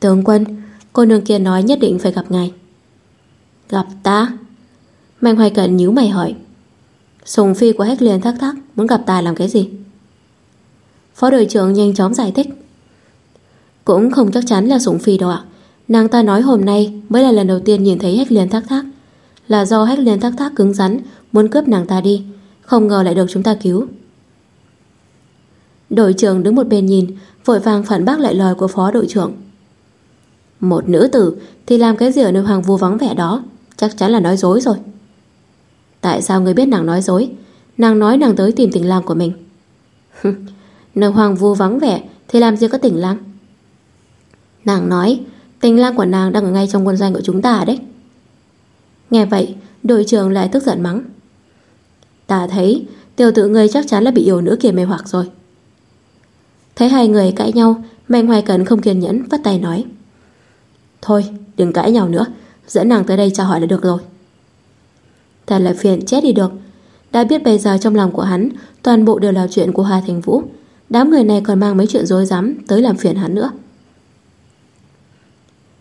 Tướng quân, Cô nương kia nói nhất định phải gặp ngài Gặp ta Mạnh Hoài Cận nhíu mày hỏi Sùng phi của Hách liền thắc thắc, Muốn gặp ta làm cái gì Phó đội trưởng nhanh chóng giải thích cũng không chắc chắn là sủng phi đâu ạ. Nàng ta nói hôm nay Mới là lần đầu tiên nhìn thấy Hách liên thác thác. Là do Hách liên thác thác cứng rắn, Muốn cướp nàng ta đi. Không ngờ lại được chúng ta cứu. Đội trưởng đứng một bên nhìn, Vội vàng phản bác lại lời của phó đội trưởng. Một nữ tử Thì làm cái gì ở nơi hoàng vu vắng vẻ đó? Chắc chắn là nói dối rồi. Tại sao người biết nàng nói dối? Nàng nói nàng tới tìm tình lang của mình. Nơi hoàng vu vắng vẻ Thì làm gì có tình lang Nàng nói, Tình lang của nàng đang ở ngay trong quân doanh của chúng ta đấy. Nghe vậy, Đội trưởng lại tức giận mắng, Ta thấy Tiểu tử người chắc chắn là bị yêu nữ kia mê hoặc rồi. Thấy hai người cãi nhau, Mạnh Hoài Cần không kiên nhẫn, vắt tay nói, Thôi, đừng cãi nhau nữa, Dẫn nàng tới đây chào hỏi là được rồi. Thật là phiền chết đi được. Đã biết bây giờ trong lòng của hắn, Toàn bộ đều là chuyện của Hà Thành Vũ. Đám người này còn mang mấy chuyện dối rắm Tới làm phiền hắn nữa.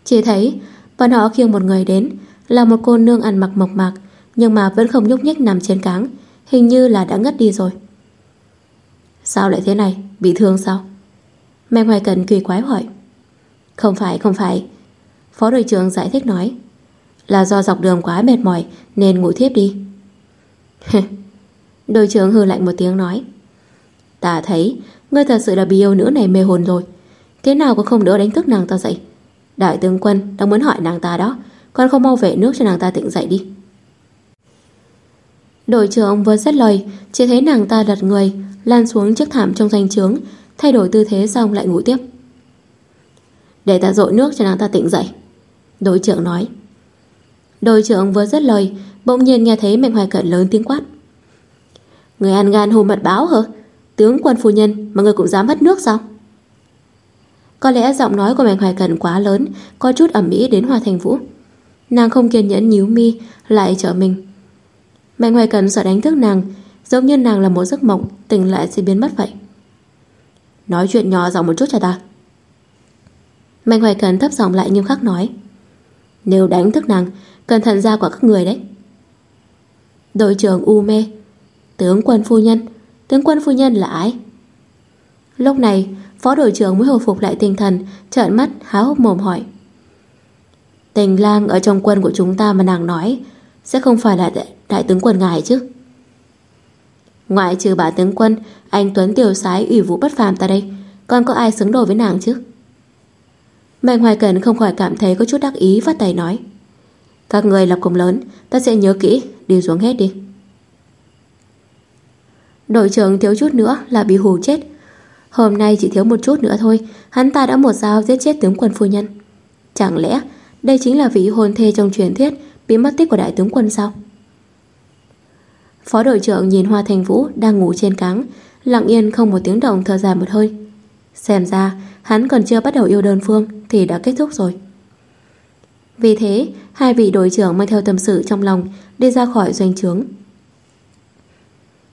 Chỉ thấy, Bọn họ khiêng một người đến, Là một cô nương ăn mặc mộc mạc, Nhưng mà vẫn không nhúc nhích nằm trên cáng, Hình như là đã ngất đi rồi. Sao lại thế này? Bị thương sao? Mẹ Hoài Cần kỳ quái hỏi. Không phải không phải. Phó đội trưởng giải thích nói. Là do dọc đường quá mệt mỏi, Nên ngủ thiếp đi. <laughs> Đội trưởng hư lạnh một tiếng nói. Ta thấy, Ngươi thật sự là bị yêu nữ này mê hồn rồi. Thế nào cũng không đỡ đánh thức nàng ta dậy. Đại tướng quân đang muốn hỏi nàng ta đó. Con không mau vệ nước cho nàng ta tỉnh dậy đi. Đội trưởng vừa dứt lời, Chỉ thấy nàng ta đặt người Lan xuống chiếc thảm trong danh trướng Thay đổi tư thế xong lại ngủ tiếp. Để ta dội nước cho nàng ta tỉnh dậy, Đội trưởng nói. Đội trưởng vừa dứt lời, Bỗng nhiên nghe thấy Mạnh Hoài Cận lớn tiếng quát. Người ăn gan hồ mật báo hả? Tướng quân phu nhân mà người cũng dám hất nước sao? Có lẽ giọng nói của Mạnh Hoài Cần quá lớn, có chút ẩm mỹ đến Hoa Thành Vũ. Nàng không kiên nhẫn nhíu mi, lại trở mình. Mạnh Hoài Cần sợ đánh thức nàng, giống như nàng là một giấc mộng, tỉnh lại sẽ biến mất vậy. Nói chuyện nhỏ giọng một chút cho ta. Mạnh Hoài Cần thấp giọng lại nghiêm khắc nói. Nếu đánh thức nàng, cẩn thận ra của các người đấy. Đội trưởng U Mê, tướng quân phu nhân, tướng quân phu nhân là ai? Lúc này, phó đội trưởng mới hồi phục lại tinh thần, trợn mắt há hốc mồm hỏi. Tình lang ở trong quân của chúng ta mà nàng nói sẽ không phải là đại, đại tướng quân ngài chứ? Ngoại trừ bà tướng quân, anh Tuấn tiểu sái ủy vũ bất phàm ta đây, còn có ai xứng đôi với nàng chứ? Mạnh Hoài Cần không khỏi cảm thấy có chút đắc ý phát tay nói. Các người lập công lớn, ta sẽ nhớ kỹ, đi xuống hết đi. Đội trưởng thiếu chút nữa là bị hù chết. Hôm nay chỉ thiếu một chút nữa thôi, hắn ta đã một dao giết chết tướng quân phu nhân. Chẳng lẽ đây chính là vị hôn thê trong truyền thuyết bị mất tích của đại tướng quân sao? Phó đội trưởng nhìn Hoa Thành Vũ đang ngủ trên cáng, lặng yên không một tiếng động thở dài một hơi. Xem ra, hắn còn chưa bắt đầu yêu đơn phương thì đã kết thúc rồi. Vì thế, hai vị đội trưởng mang theo tâm sự trong lòng đi ra khỏi doanh trướng.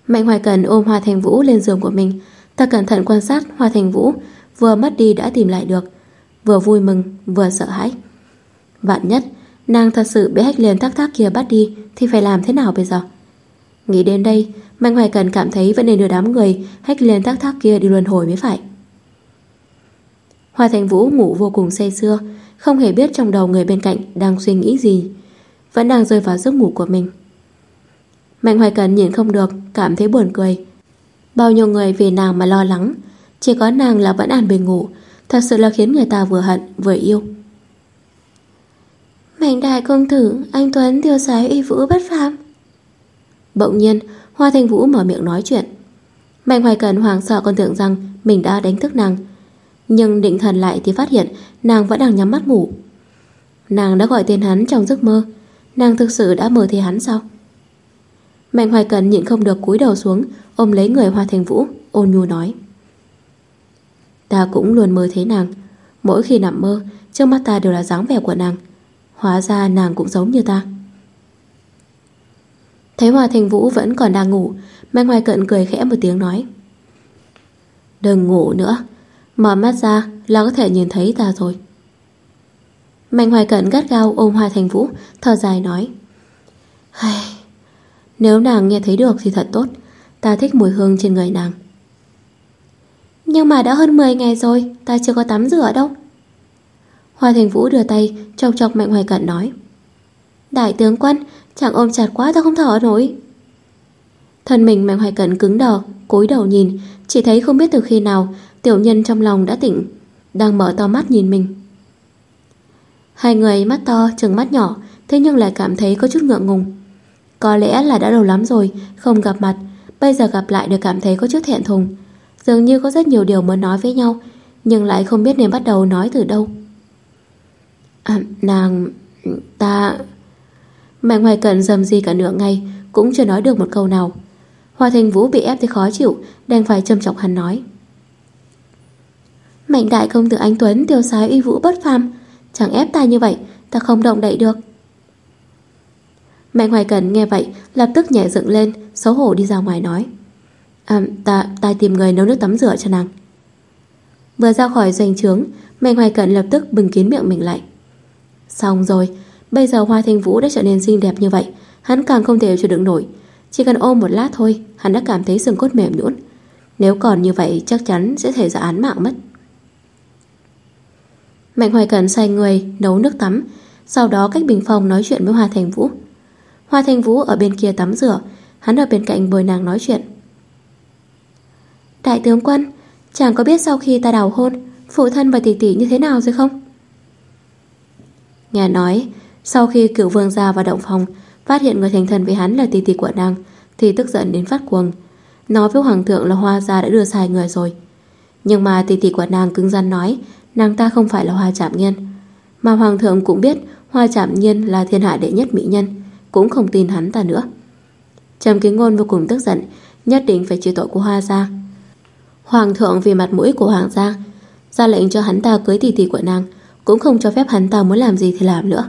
Mạnh Hoài Cần ôm Hoa Thành Vũ lên giường của mình, ta cẩn thận quan sát Hoa Thành Vũ vừa mất đi đã tìm lại được, vừa vui mừng vừa sợ hãi. Vạn nhất, nàng thật sự bị hách liền thác thác kia bắt đi thì phải làm thế nào bây giờ? Nghĩ đến đây, Mạnh Hoài Cần cảm thấy vẫn nên đưa đám người hách liền thác thác kia đi luân hồi mới phải. Hoa Thành Vũ ngủ vô cùng say sưa, không hề biết trong đầu người bên cạnh đang suy nghĩ gì, vẫn đang rơi vào giấc ngủ của mình. Mạnh Hoài Cần nhìn không được, cảm thấy buồn cười. Bao nhiêu người vì nàng mà lo lắng, chỉ có nàng là vẫn an bình ngủ, thật sự là khiến người ta vừa hận vừa yêu. Mạnh đại công tử, anh Tuấn tiêu sái uy vũ bất phàm. Bỗng nhiên, Hoa Thanh Vũ mở miệng nói chuyện. Mạnh Hoài Cần hoàng sợ còn tưởng rằng mình đã đánh thức nàng, nhưng định thần lại thì phát hiện nàng vẫn đang nhắm mắt ngủ. Nàng đã gọi tên hắn trong giấc mơ. Nàng thực sự đã mơ thấy hắn sao? Mạnh Hoài Cần nhịn không được cúi đầu xuống, ôm lấy người Hoa Thành Vũ, ôn nhu nói. Ta cũng luôn mơ thấy nàng. Mỗi khi nằm mơ, trước mắt ta đều là dáng vẻ của nàng. Hóa ra nàng cũng giống như ta. Thấy Hoa Thành Vũ vẫn còn đang ngủ, Mạnh Hoài Cận cười khẽ một tiếng nói. Đừng ngủ nữa, Mở mắt ra là có thể nhìn thấy ta rồi Mạnh hoài cận gắt gao ôm Hoa Thành Vũ Thở dài nói Hay... Nếu nàng nghe thấy được thì thật tốt. Ta thích mùi hương trên người nàng. Nhưng mà đã hơn 10 ngày rồi, Ta chưa có tắm rửa đâu. Hoa Thành Vũ đưa tay, Chọc chọc Mạnh Hoài Cận nói. Đại tướng quân, Chẳng ôm chặt quá ta không thở nổi. Thân mình Mạnh Hoài Cận cứng đờ, cúi đầu nhìn, Chỉ thấy không biết từ khi nào Tiểu nhân trong lòng đã tỉnh, Đang mở to mắt nhìn mình. Hai người mắt to, trừng mắt nhỏ, Thế nhưng lại cảm thấy có chút ngượng ngùng. Có lẽ là đã lâu lắm rồi, Không gặp mặt. Bây giờ gặp lại được cảm thấy có chút thẹn thùng. Dường như có rất nhiều điều muốn nói với nhau, Nhưng lại không biết nên bắt đầu nói từ đâu. À nàng, Ta Mạnh hoài cận dầm gì cả nửa ngày, Cũng chưa nói được một câu nào. Hoa Thành Vũ bị ép thì khó chịu, Đành phải châm chọc hắn nói. Mạnh đại công tử anh Tuấn, tiêu sái uy vũ bất phàm. Chẳng ép ta như vậy, Ta không động đậy được. Mạnh Hoài Cần nghe vậy Lập tức nhảy dựng lên Xấu hổ đi ra ngoài nói. À ta, ta tìm người nấu nước tắm rửa cho nàng. Vừa ra khỏi doanh trướng Mạnh Hoài Cận lập tức bừng kín miệng mình lại. Xong rồi Bây giờ Hoa Thanh Vũ đã trở nên xinh đẹp như vậy Hắn càng không thể chịu đựng nổi. Chỉ cần ôm một lát thôi Hắn đã cảm thấy xương cốt mềm nhũn. Nếu còn như vậy chắc chắn sẽ thể ra án mạng mất. Mạnh Hoài cận xoay người nấu nước tắm Sau đó cách bình phòng nói chuyện với Hoa Thành Vũ. Hoa Thanh Vũ ở bên kia tắm rửa. Hắn ở bên cạnh bồi nàng nói chuyện. Đại tướng quân, Chàng có biết sau khi ta đào hôn, Phụ thân và tỷ tỷ như thế nào rồi không? Nghe nói, Sau khi cựu vương ra vào động phòng, Phát hiện người thành thần với hắn là tỷ tỷ của nàng, Thì tức giận đến phát cuồng. Nói với hoàng thượng là hoa gia đã đưa sai người rồi. Nhưng mà tỷ tỷ của nàng cứng rắn nói, Nàng ta không phải là hoa chạm nhiên. Mà hoàng thượng cũng biết Hoa chạm nhiên là thiên hạ đệ nhất mỹ nhân. Cũng không tin hắn ta nữa. Trầm kính ngôn vô cùng tức giận, Nhất định phải chịu tội của Hoa gia. Hoàng thượng vì mặt mũi của Hoàng gia, ra lệnh cho hắn ta cưới tỷ tỷ của nàng, cũng không cho phép hắn ta muốn làm gì thì làm nữa.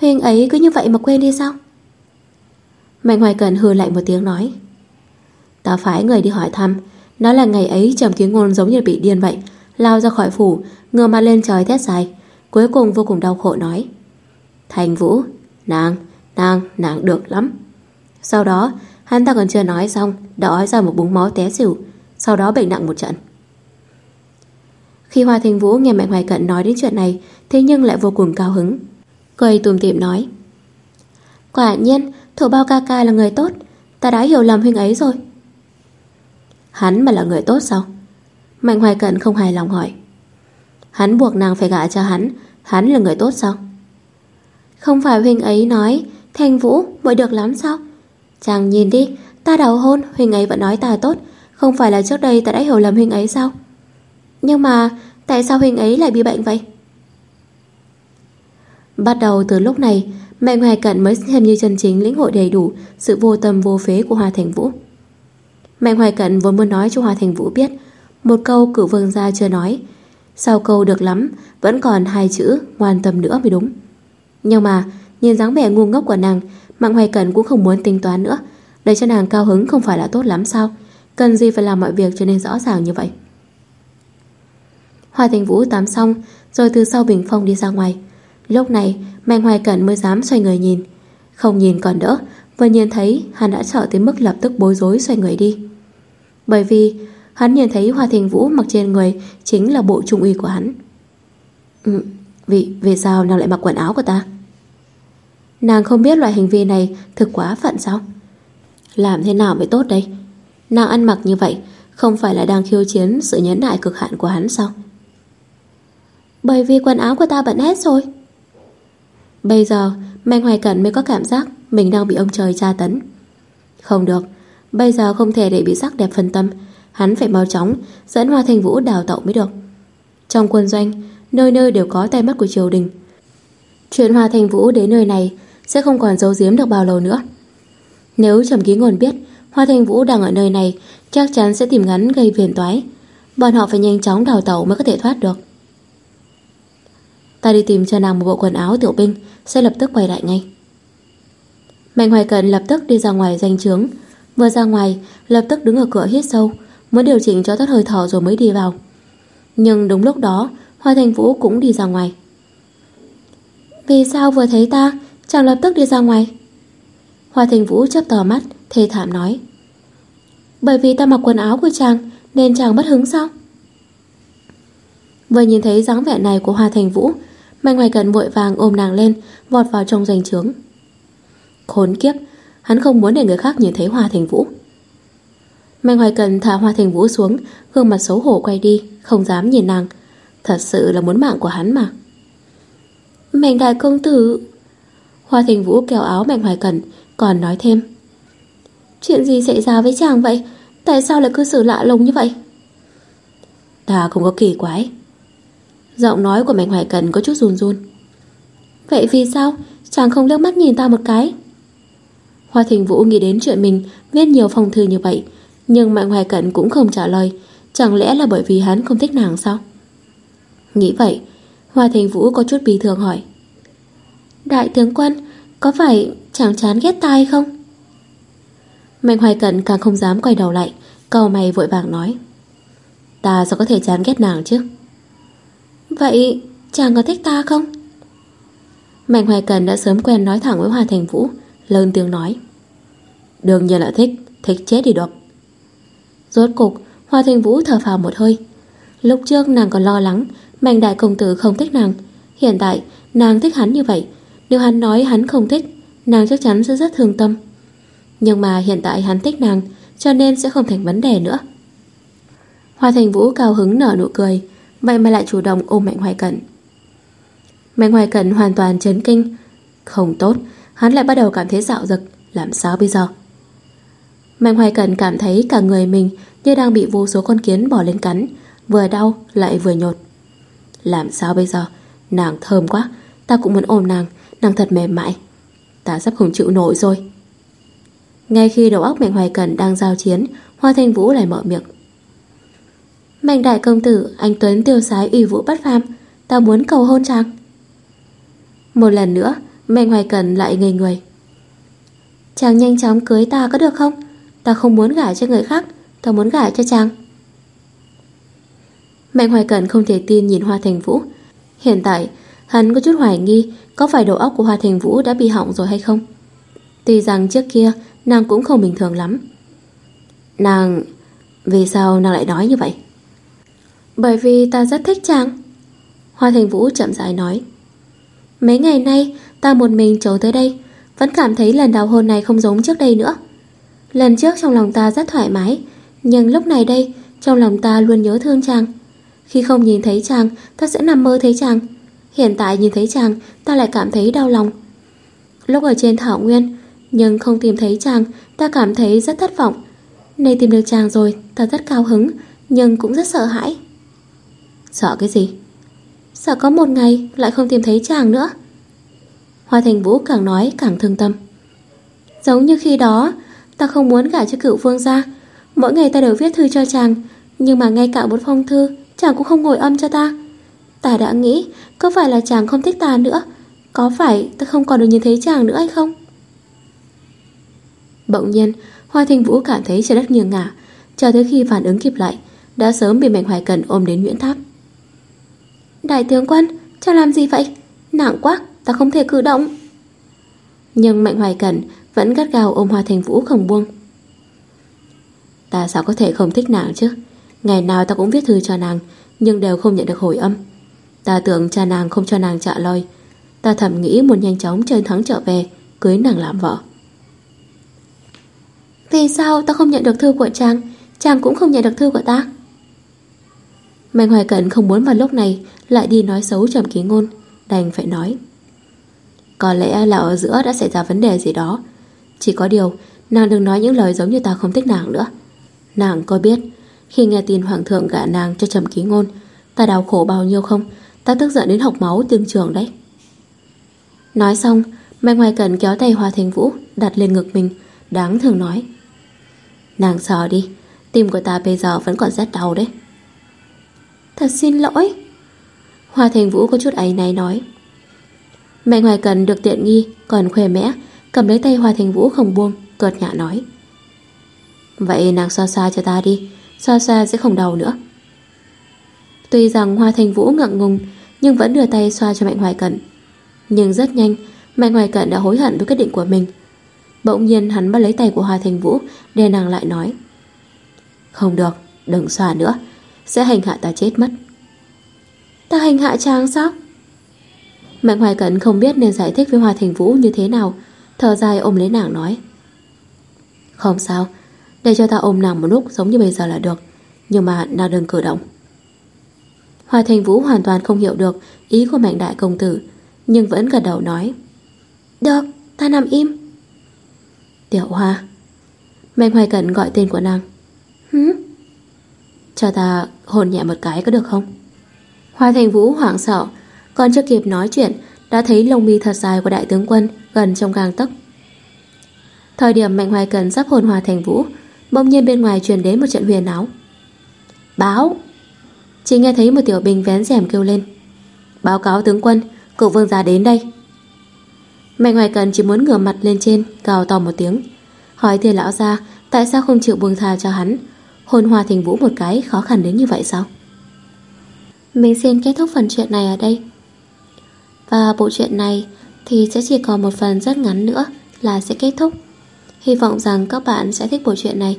Huynh ấy cứ như vậy mà quên đi sao? Mạnh Hoài Cần hừ lạnh một tiếng nói, Ta phái người đi hỏi thăm Nói là ngày ấy trầm kiến ngôn giống như bị điên vậy, Lao ra khỏi phủ Ngừa mặt lên trời thét dài, Cuối cùng vô cùng đau khổ nói Thành Vũ Nàng, nàng, nàng được lắm. Sau đó hắn ta còn chưa nói xong Đã ói ra một búng máu té xỉu Sau đó bệnh nặng một trận. Khi Hoa Thành Vũ nghe Mạnh Hoài Cận nói đến chuyện này Thế nhưng lại vô cùng cao hứng. Cười tùm tiệm nói Quả nhiên Thủ bao ca ca là người tốt Ta đã hiểu lầm huynh ấy rồi. Hắn mà là người tốt sao? Mạnh Hoài Cận không hài lòng hỏi. Hắn buộc nàng phải gả cho hắn Hắn là người tốt sao? Không phải huynh ấy nói Thanh Vũ mới được lắm sao? Chàng nhìn đi, Ta đầu hôn huynh ấy vẫn nói ta tốt, Không phải là trước đây ta đã hiểu lầm huynh ấy sao? Nhưng mà Tại sao huynh ấy lại bị bệnh vậy? Bắt đầu từ lúc này Mạnh Hoài Cận mới xem như chân chính lĩnh hội đầy đủ Sự vô tâm vô phế của Hoa Thành Vũ. Mạnh Hoài Cận vốn muốn nói cho Hoa Thành Vũ biết, Một câu cử vương gia chưa nói, Sau câu được lắm, Vẫn còn hai chữ ngoan tâm nữa mới đúng. Nhưng mà Nhìn dáng vẻ ngu ngốc của nàng Mạng Hoài Cận cũng không muốn tính toán nữa. Để cho nàng cao hứng không phải là tốt lắm sao? Cần gì phải làm mọi việc trở nên rõ ràng như vậy? Hoa Thành Vũ tắm xong Rồi từ sau bình phong đi ra ngoài. Lúc này Mạnh Hoài Cận mới dám xoay người nhìn. Không nhìn còn đỡ Vừa nhìn thấy hắn đã sợ tới mức lập tức bối rối xoay người đi. Bởi vì Hắn nhìn thấy Hoa Thành Vũ mặc trên người Chính là bộ trung uy của hắn. Ừ, Vì vì sao nàng lại mặc quần áo của ta? Nàng không biết loại hành vi này Thực quá phận sao? Làm thế nào mới tốt đây? Nàng ăn mặc như vậy, Không phải là đang khiêu chiến sự nhẫn nại cực hạn của hắn sao? Bởi vì quần áo của ta bận hết rồi. Bây giờ, Mạnh Hoài Cẩn mới có cảm giác Mình đang bị ông trời tra tấn. Không được, Bây giờ không thể để bị sắc đẹp phân tâm. Hắn phải mau chóng dẫn Hoa Thành Vũ đào tẩu mới được. Trong quân doanh, Nơi nơi đều có tay mắt của triều đình. Chuyện Hoa Thành Vũ đến nơi này sẽ không còn giấu giếm được bao lâu nữa. Nếu Trầm Ký Ngôn biết Hoa Thanh Vũ đang ở nơi này, Chắc chắn sẽ tìm ngắn gây phiền toái. Bọn họ phải nhanh chóng đào tẩu mới có thể thoát được. Ta đi tìm cho nàng một bộ quần áo tiểu binh, Sẽ lập tức quay lại ngay. Mạnh Hoài Cận lập tức đi ra ngoài danh trướng Vừa ra ngoài, Lập tức đứng ở cửa hít sâu, Muốn điều chỉnh cho tốt hơi thở rồi mới đi vào. Nhưng đúng lúc đó, Hoa Thanh Vũ cũng đi ra ngoài. Vì sao vừa thấy ta Chàng lập tức đi ra ngoài. Hoa Thành Vũ chấp tờ mắt, Thê thảm nói. Bởi vì ta mặc quần áo của chàng, Nên chàng bất hứng sao? Vừa nhìn thấy dáng vẻ này của Hoa Thành Vũ Mạnh Hoài Cần vội vàng ôm nàng lên, Vọt vào trong doanh trướng. Khốn kiếp, Hắn không muốn để người khác nhìn thấy Hoa Thành Vũ. Mạnh Hoài Cần thả Hoa Thành Vũ xuống, Gương mặt xấu hổ quay đi, Không dám nhìn nàng. Thật sự là muốn mạng của hắn mà. Mạnh đại công tử Hoa Thành Vũ kéo áo Mạnh Hoài Cẩn, Còn nói thêm. Chuyện gì xảy ra với chàng vậy? Tại sao lại cư xử lạ lùng như vậy? Ta không có kỳ quái. Giọng nói của Mạnh Hoài Cẩn có chút run run. Vậy vì sao? Chàng không liếc mắt nhìn ta một cái. Hoa Thình Vũ nghĩ đến chuyện mình Viết nhiều phong thư như vậy Nhưng Mạnh Hoài Cẩn cũng không trả lời. Chẳng lẽ là bởi vì hắn không thích nàng sao? Nghĩ vậy Hoa Thành Vũ có chút bí thường hỏi. Đại tướng quân, Có phải chàng chán ghét tai không? Mạnh Hoài Cận càng không dám quay đầu lại Cầu mày vội vàng nói. Ta sao có thể chán ghét nàng chứ? Vậy chàng có thích ta không? Mạnh Hoài Cần đã sớm quen nói thẳng với Hoa Thành Vũ, Lớn tiếng nói. Đương nhiên là thích Thích chết đi được. Rốt cục, Hoa Thành Vũ thở phào một hơi. Lúc trước nàng còn lo lắng, Mạnh đại công tử không thích nàng. Hiện tại, nàng thích hắn như vậy nếu hắn nói hắn không thích, Nàng chắc chắn sẽ rất thương tâm. Nhưng mà hiện tại hắn thích nàng, Cho nên sẽ không thành vấn đề nữa. Hoa Thành Vũ cao hứng nở nụ cười, Vậy mà lại chủ động ôm Mạnh Hoài Cận Mạnh Hoài Cận hoàn toàn chấn kinh. Không tốt, Hắn lại bắt đầu cảm thấy dạo dực, Làm sao bây giờ? Mạnh Hoài Cận cảm thấy cả người mình Như đang bị vô số con kiến bỏ lên cắn, Vừa đau lại vừa nhột. Làm sao bây giờ? Nàng thơm quá, Ta cũng muốn ôm nàng Nàng thật mềm mại Ta sắp không chịu nổi rồi Ngay khi đầu óc Mạnh Hoài Cần đang giao chiến, Hoa Thanh Vũ lại mở miệng. Mạnh đại công tử, anh Tuấn tiêu sái ủy vũ bất phàm, ta muốn cầu hôn chàng. Một lần nữa, Mạnh Hoài Cần lại ngây người. Chàng nhanh chóng cưới ta có được không? Ta không muốn gả cho người khác, ta muốn gả cho chàng. Mạnh Hoài Cần không thể tin nhìn Hoa Thành Vũ. Hiện tại, hắn có chút hoài nghi có phải đầu óc của Hoa Thành Vũ đã bị hỏng rồi hay không. Tuy rằng trước kia nàng cũng không bình thường lắm. Nàng... Vì sao nàng lại nói như vậy? Bởi vì ta rất thích chàng. Hoa Thành Vũ chậm rãi nói. Mấy ngày nay, ta một mình trốn tới đây, Vẫn cảm thấy lần đào hôn này không giống trước đây nữa Lần trước trong lòng ta rất thoải mái, Nhưng lúc này đây, Trong lòng ta luôn nhớ thương chàng Khi không nhìn thấy chàng, Ta sẽ nằm mơ thấy chàng Hiện tại nhìn thấy chàng, Ta lại cảm thấy đau lòng. Lúc ở trên thảo nguyên, Nhưng không tìm thấy chàng, Ta cảm thấy rất thất vọng. Nay tìm được chàng rồi, Ta rất cao hứng, Nhưng cũng rất sợ hãi. Sợ cái gì? Sợ có một ngày lại không tìm thấy chàng nữa. Hoa Thành Vũ càng nói càng thương tâm. Giống như khi đó, Ta không muốn gả cho cựu vương gia. Mỗi ngày ta đều viết thư cho chàng, Nhưng mà ngay cả một phong thư, Chàng cũng không ngồi âm cho ta. Ta đã nghĩ Có phải là chàng không thích ta nữa Có phải ta không còn được nhìn thấy chàng nữa hay không Bỗng nhiên Hoa Thành Vũ cảm thấy trời đất nghiêng ngả Chờ tới khi phản ứng kịp lại Đã sớm bị Mạnh Hoài Cần ôm đến Nguyễn Tháp Đại tướng quân, Chàng làm gì vậy? Nặng quá, ta không thể cử động. Nhưng Mạnh Hoài cần vẫn gắt gao ôm Hoa Thành Vũ không buông. Ta sao có thể không thích nàng chứ? Ngày nào ta cũng viết thư cho nàng, nhưng đều không nhận được hồi âm. Ta tưởng cha nàng không cho nàng trả lời. Ta thầm nghĩ muốn nhanh chóng chơi thắng trở về, cưới nàng làm vợ. Vì sao ta không nhận được thư của chàng, chàng cũng không nhận được thư của ta? Mạnh Hoài Cẩn không muốn vào lúc này lại đi nói xấu Trầm Ký Ngôn, đành phải nói. Có lẽ là ở giữa đã xảy ra vấn đề gì đó. Chỉ có điều, nàng đừng nói những lời giống như ta không thích nàng nữa. Nàng có biết, khi nghe tin Hoàng thượng gả nàng cho Trầm Ký Ngôn, ta đau khổ bao nhiêu không? Ta tức giận đến học máu tương trường đấy. Nói xong, Mai Ngoài Cần kéo tay Hoa Thành Vũ đặt lên ngực mình, đáng thường nói. Nàng sợ đi, tim của ta bây giờ vẫn còn rất đau đấy. Thật xin lỗi Hoa Thành Vũ có chút áy náy nói mẹ ngoài Cần được tiện nghi Còn khoe mẽ Cầm lấy tay Hoa Thành Vũ không buông Cợt nhã nói Vậy nàng xoa xoa cho ta đi Xoa xoa sẽ không đau nữa Tuy rằng Hoa Thành Vũ ngượng ngùng nhưng vẫn đưa tay xoa cho Mạnh Hoài Cận. Nhưng rất nhanh Mạnh Hoài Cận đã hối hận với quyết định của mình. Bỗng nhiên hắn bắt lấy tay của Hoa Thành Vũ đè nàng lại nói Không được, đừng xoa nữa sẽ hành hạ ta chết mất. Ta hành hạ chàng sao? Mạnh Hoài cận không biết nên giải thích với Hoa Thành Vũ như thế nào Thở dài ôm lấy nàng nói Không sao Để cho ta ôm nàng một lúc giống như bây giờ là được Nhưng mà nàng đừng cử động. Hoa Thành Vũ hoàn toàn không hiểu được Ý của Mạnh Đại Công Tử Nhưng vẫn gật đầu nói Được, ta nằm im. Tiểu Hoa. Mạnh Hoài Cẩn gọi tên của nàng Hứ cho ta hồn nhẹ một cái có được không? Hoa Thành Vũ hoảng sợ Còn chưa kịp nói chuyện Đã thấy lông mi thật dài của đại tướng quân Gần trong gang tấc. Thời điểm Mạnh Hoài Cần sắp hồn Hoa Thành Vũ Bỗng nhiên bên ngoài truyền đến một trận huyền áo Báo chỉ nghe thấy một tiểu binh vén rèm kêu lên. Báo cáo tướng quân, Cựu vương gia đến đây. Mạnh Hoài Cần chỉ muốn ngửa mặt lên trên, Gào to một tiếng. Hỏi thiên lão ra Tại sao không chịu buông tha cho hắn? Hôn Hoa Thành Vũ một cái, khó khăn đến như vậy sao? Mình xin kết thúc phần chuyện này ở đây. Và bộ truyện này Thì sẽ chỉ còn một phần rất ngắn nữa Là sẽ kết thúc. Hy vọng rằng các bạn sẽ thích bộ truyện này.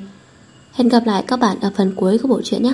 Hẹn gặp lại các bạn ở phần cuối của bộ truyện nhé.